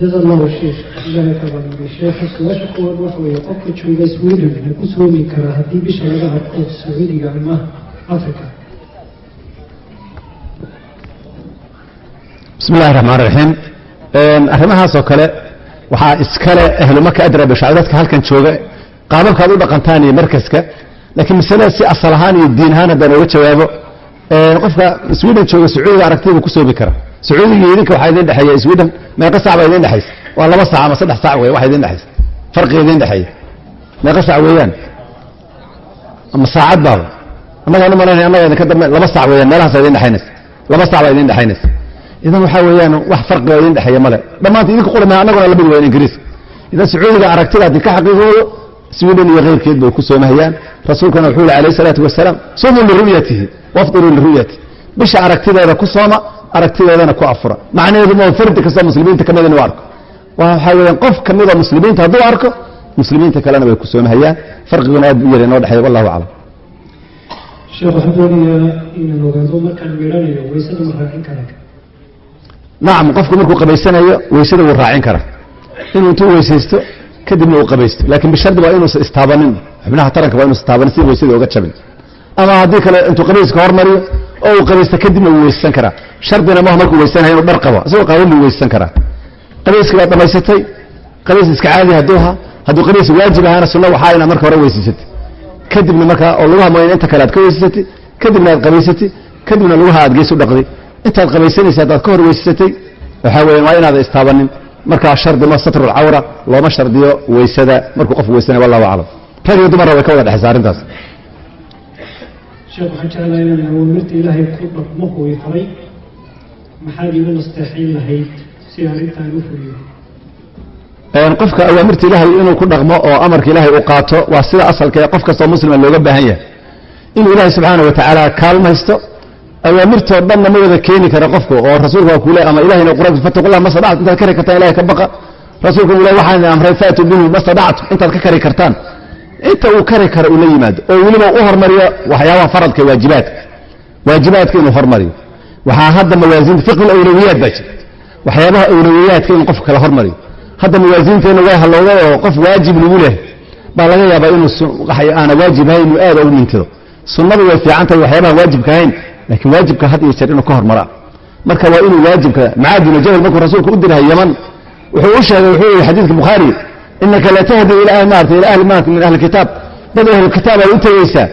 jaza allahu jazaaka allah khayr sheekha su'aasha kuwaad waxa weeye qofka jooga sweden wuxuu ku soomi karaa haddii bisha laga arko sacuudiga ama africa bismi illahi raxmaan raxiim arrimahaasoo kale waxaa iskale ahlumaka adra bishac dadka halkan jooga. Qaababkaad u dhaqantaan iyo markaska. Laakiin masalada si asal ahaan iyo diin ahaan haddaan oga jawaabo qofka sweden jooga sacuudiga aragtida ku soomi kara sacuudiga idinka waxaa idin dhexeeya sweden meeqa sac baa idin dhexaysa waa laba sac ama saddex sac wey waxa idin dhexaysa farqiga idin dhexeeya. Meeqa sac weeyaan? Ama saacad baaba? Annagaan u annaga idinka dambe laba sac weeyaan meelahaasa idin dhexaynaysa laba sac baa idin dhexaynaysa idan waxaa weeyaan wax farqiga idin dhexeeya male. Dhammaanta idinka qurma annaguna la mid weyn ingiriiska idan sacuudiga aragtida idinka xaqiiqoodo sweden iyo keyrkeed bay ku soomahayaan rasuulkuna wuxuu yihi alayh isalaatu wasalaam sumuu liru'yatihi wafdiruu liru'yati bisha aragtideeda ku sooma aragtideedana ku afura. Macnaheedu ma fardi kastoo muslimiinta ka mid inuu arko. Waxaa weeyaan qof kamidoo muslimiinta hadduu arko muslimiinta kalena way ku soomahayaan farqiguna aad yar inoo dhexeeya wallahu aclam. Sheekh waxaan doonayaa inaan ogaado markaan meelanayo waysada ma raacin karaa nacam qofku markuu qabaysanayo weysada wuu raacin karaa. Inuu intuu weysaysto kadibna uu qabaysto. Laakiin bishardi waa inuusan istaabanin. Xubnaha taranka waa inuusan istaabanin si weysadii oga jabin. Ama haddii kale intuu qabayska hormariyo oo uu qabaysto kadibna wuu weyssan karaa. Shardina maha markuu weysanayo inuu dhar qabo. Isagoo qaawan buu weyssan karaa. Qabayska baad dhamaysatay. Qabays iska caadi hadduu ahaa. Hadduu qabays waajib ahaana sunna waxaa inaad marka hore weysaysatay kadibna markaa oo lugaha mooyane inta kale aad ka weysasatay kadibna aad qabaysatay kadibna lugaha aad gees dhaqday intaad qabaysanaysa haddaad ka hor weysasatay waxaa weeyaan waa inaada istaabanin. Markaa shardi ma satru lcawra looma shardiyo weysada markuu qofku weysanaya wallahu aclam. Rag iyo dumarna way ka wada dhexaysa arrintaas. Sheekh waxaan jeclaa inaan awaamirta ilaahay ku dhaqmo way faray maxaad iigu nasteexayn lahayd si arrintaan u fuliyo? Qofka awaamirta ilaahay inuu ku dhaqmo oo amarka ilaahay uu qaato waa sida asalka ee qof kastoo muslima looga baahan yahay. Inuu ilaahay subxaana wa tacaala kaalmaysto awaamirtoo dhanna ma wada keeni kara qofka oo rasuulka waa kule ama ilahayna qur'aanka fattaqullah ma stadactu intaad kari kartaan ilahay ka baqa. Rasuulku ilahi waxaan amray faatuu minhu ma stadactu intaad ka kari kartaan. Inta uu kari kara uu la yimaado oo weliba u hormariyo waxyaabaha faradka waajibaadka. Waajibaadka inuu hormariyo. Waxaa hadda mawaasinta fiqhi awlawiyaat baa jira waxyaabaha awlawiyaadka in qofka kala hormariyo. Hadda mawaasiinteenna waa halowday oo qof waajib lagu leh baa laga yaabaa inuu aana waajib ahayn inuu aad ugu mintido sunnadu way fiican tahay waxyaabaha waajibka ahayn laakiin waajibka had iyo jeer inuu ka hormaraa marka waa inuu waajibka macaad binu jabal markuu rasuulku u dirahay yaman wuxuu u sheegay wuxuu yihi xadiidka bukhaari inaka la tahdi ila maarata ila ahli maarata min ahli kitaab. Dad ahlu kitaab aad u tegaysaa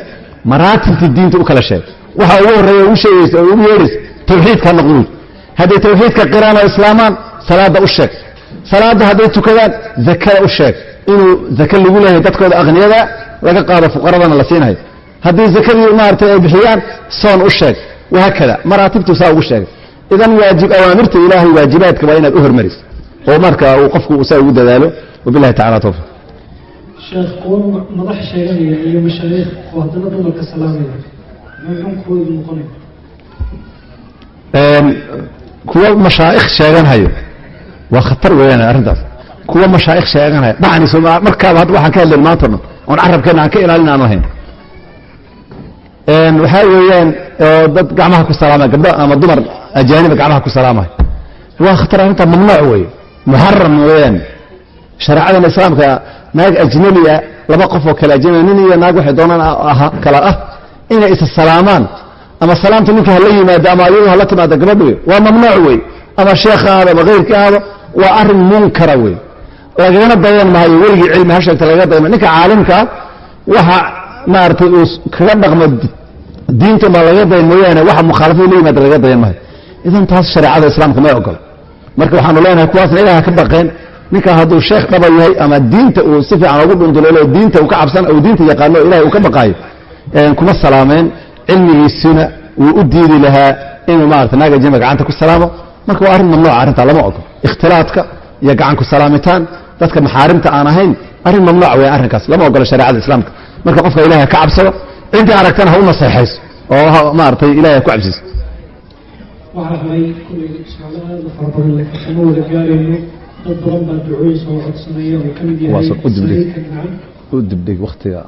maraatibtii diinta u kala sheeg. Waxa ugu horreeya ugu sheegaysa oo ugu yeedhaysa tawxiidka naqduud hadday tawxiidka qiraan oo islaamaan salaadda u sheeg. Salaadda hadday tukadaan zakada u sheeg. Inuu zake lagu leeyahay dadkooda aqniyada laga qaado fuqaradana la siinayo haddii zakadii maaragtay ay bixiyaan soon u sheeg. Wahaakada maraatibtuu saa ugu sheegay. Idan waajib awaamirta ilaahay waajibaadka waa inaad u hormariso oo marka uu qofku saa ugu dadaalo wabillahi tacala tawfiq sheekh kuwa madax sheeganaya iyo mashaayikh oo haddana dumarka salaamaya. Maxunkoodu noqonaya kuwa mashaa'ikh sheeganhayo waa khatar weeyaan arrintaas. Kuwa mashaa'ikh sheeganhaya dhacni sooma markaaba hadda waxaan ka hadlayn maanta oon carabkeenna aan ka ilaalin aan lahayn waxaa weeyaan dad gacmaha ku salaamaya gabdho ama dumar ajaaniba gacmaha ku salaamaya waa khatar arrintaa mamnuuc weeye. Muxaram weeyaan. Shareecadan islaamka naag ajnabiya laba qof oo kale ajnabiya nin iyo naag waxay doonaan aha kala ah inay isa salaamaan. Ama salaamta ninka hala yimaado ama ayadu hala timaado gabadhu wey waa mamnuuc wey ama sheekha ahaado ama keyrka ahaado waa arrin munkara wey lagagana dayan maayo weligii cilmi ha sheegta lagaga dayan ninka caalimka ah waxa maaragtay uu kaga dhaqmo diinta baa laga dayan mooyaane waxa mukhaalafada la yimaada lagaga dayan maayo idan taas shareecada islaamka may ogolo marka waxaanu leenahay kuwaasna ilaha ka baqeen ninka hadduu sheekh dhaba yahay ama diinta uu si fiican ugu dhundulelo diinta uu ka cabsan uu diinta yaqaano o ilahay uu ka baqaayo kuma salaameen. Cilmigiisuna wuu u diidi lahaa inuu maarata naaga jima gacanta ku salaamo. Marka waa arrin mamnuuca arrintaa lama ogolo ikhtilaadka iyo gacan ku salaamitaan dadka maxaarimta aan ahayn arrin mamnuuc weya arrinkaas lama ogolo shareecada islaamka. Marka qofka ilahay ka cabsado ciddii aragtana ha u naseexayso. Oo maaratay ilahay ha ku cabsiiso waxaa su'aalo aad u fara badan leh kama wada gaarayno dad badan baa ducooyin soo codsanaya oo ka mid yahay Waa u dibdhig. saciidka gacan u dibdhig waktiga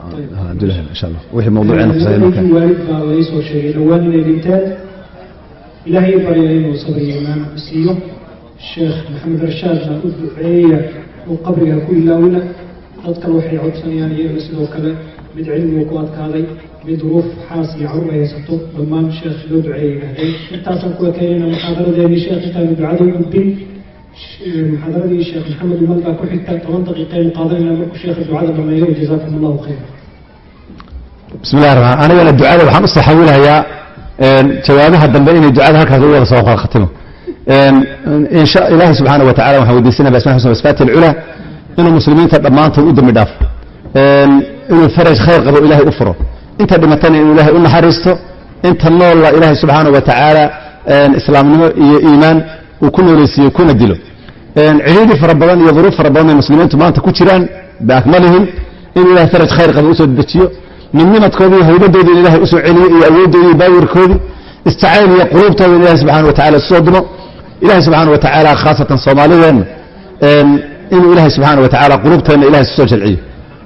abdulahi insha allah wixii mawduuceena kusayn marka. waalid baa laga soo sheegay dhowaan inay dhinteen ilaahay barya inuu sabr iyo imaan siiyo. Sheekh maxamed rashaadna u duceeya uu qabriga ku ilaawina dad kale waxay codsanayaan iyaga sidoo kale mid cilmigu ku adkaaday mid duruuf xaas iyo carruur ay haysato dhammaan sheekh loo duceeyay yidhaahdeen intaasaan ku ekeynayna muxaadaradeennii sheekh intaanu ducada u gudbin muxaadaradii sheekh maxamed umal baa ku xigta toban daqiiqaynu qaadanayna markuu sheekha ducada dhameeyo jazaakum allahu khayra bismi llahi raxmaan anigana ducada waxaan u soo xawilahayaa jawaabaha dambe inay ducada halkaas u wada soo khatimo insha ilaahi subxaana wa tacala waxaan weydiisanaya basmaa xusna wasfaati alculaa inuu muslimiinta dhammaantood u dambi dhaafo inuu faraj khayr qabo ilaahay u furo. Inta dhimatana inuu ilaahay u naxariisto inta noolla ilaahay subxaana wa tacaala islaamnimo iyo iimaan uu ku nooleysiiyo kuna dilo cidhiidhi fara badan iyo duruuf fara badan ay muslimiintu maanta ku jiraan biakmalihim inuu ilahay faraj khayr qabo u soo dejiyo. Midnimadkoodii iyo haybadoodii in ilahay u soo celiyo iyo awooddoodii iyo baawirkoodii istacayl iyo quluubtooda ilahay subxana wa tacala isusoo dimo ilahay subxaana wa tacaala khaasatan soomaalideenna inuu ilahay subxaana wa tacaala quluubteenna ilahay isusoo jalciyo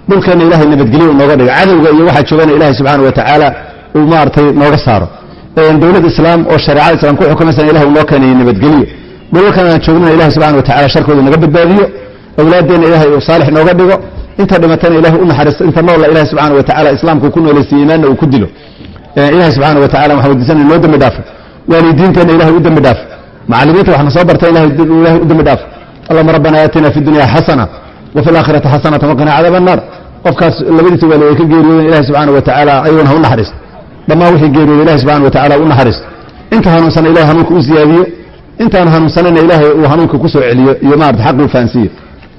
dhulkeenna ilahay nabadgelyo nooga dhigo. Cadowga iyo waxaa joogana ilahay subxaana wa tacaala uu maaragtay nooga saaro. Dowlad islaam oo shareecada islam ku xukumaysana ilahay uu noo keenayo nabadgelyo dhulalkan aan joognana ilahay subxana wa tacala sharkooda naga badbaadiyo. Awlaaddeenna ilahay uu saalix nooga dhigo. Inta dhimatana ilahay u naxariisto inta noolla ilahay subxana wa tacala islaamku ku noolaysiiyo iimaanna uu ku dilo. Ilahay subxana wa tacala waxaan weydiisanaya noo dembi dhaafo. Waalidiinteenna ilahay u dembi dhaafo. Macallimiinta waxna soo barta ilahay ilahay u dembi dhaafo. Allahuma rabbana aatina fi dunya xasana wa fi alaakhirati xasanata waqina cadaab annar qofkaas labadiisa waali way ka geeriyooden ilahay subxaana wa tacaala ayuuna ha u naxariisto dhammaan wixii geeriyooda ilahay subxana wa tacala u naxariisto inta hanuunsana ilahay hanuunka u ziyaadiyo intaan hanuunsanayna ilaahay uu hanuunka ku soo celiyo iyo maarata xaqi u fahansiiyo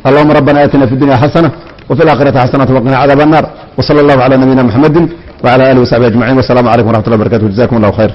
allahuma rabbana aatina fi dunya xasana وفي الآخرة حسنة وقنا عذاب النار وصلى الله على نبينا محمد وعلى آله وصحبه أجمعين والسلام عليكم ورحمة الله وبركاته جزاكم الله خير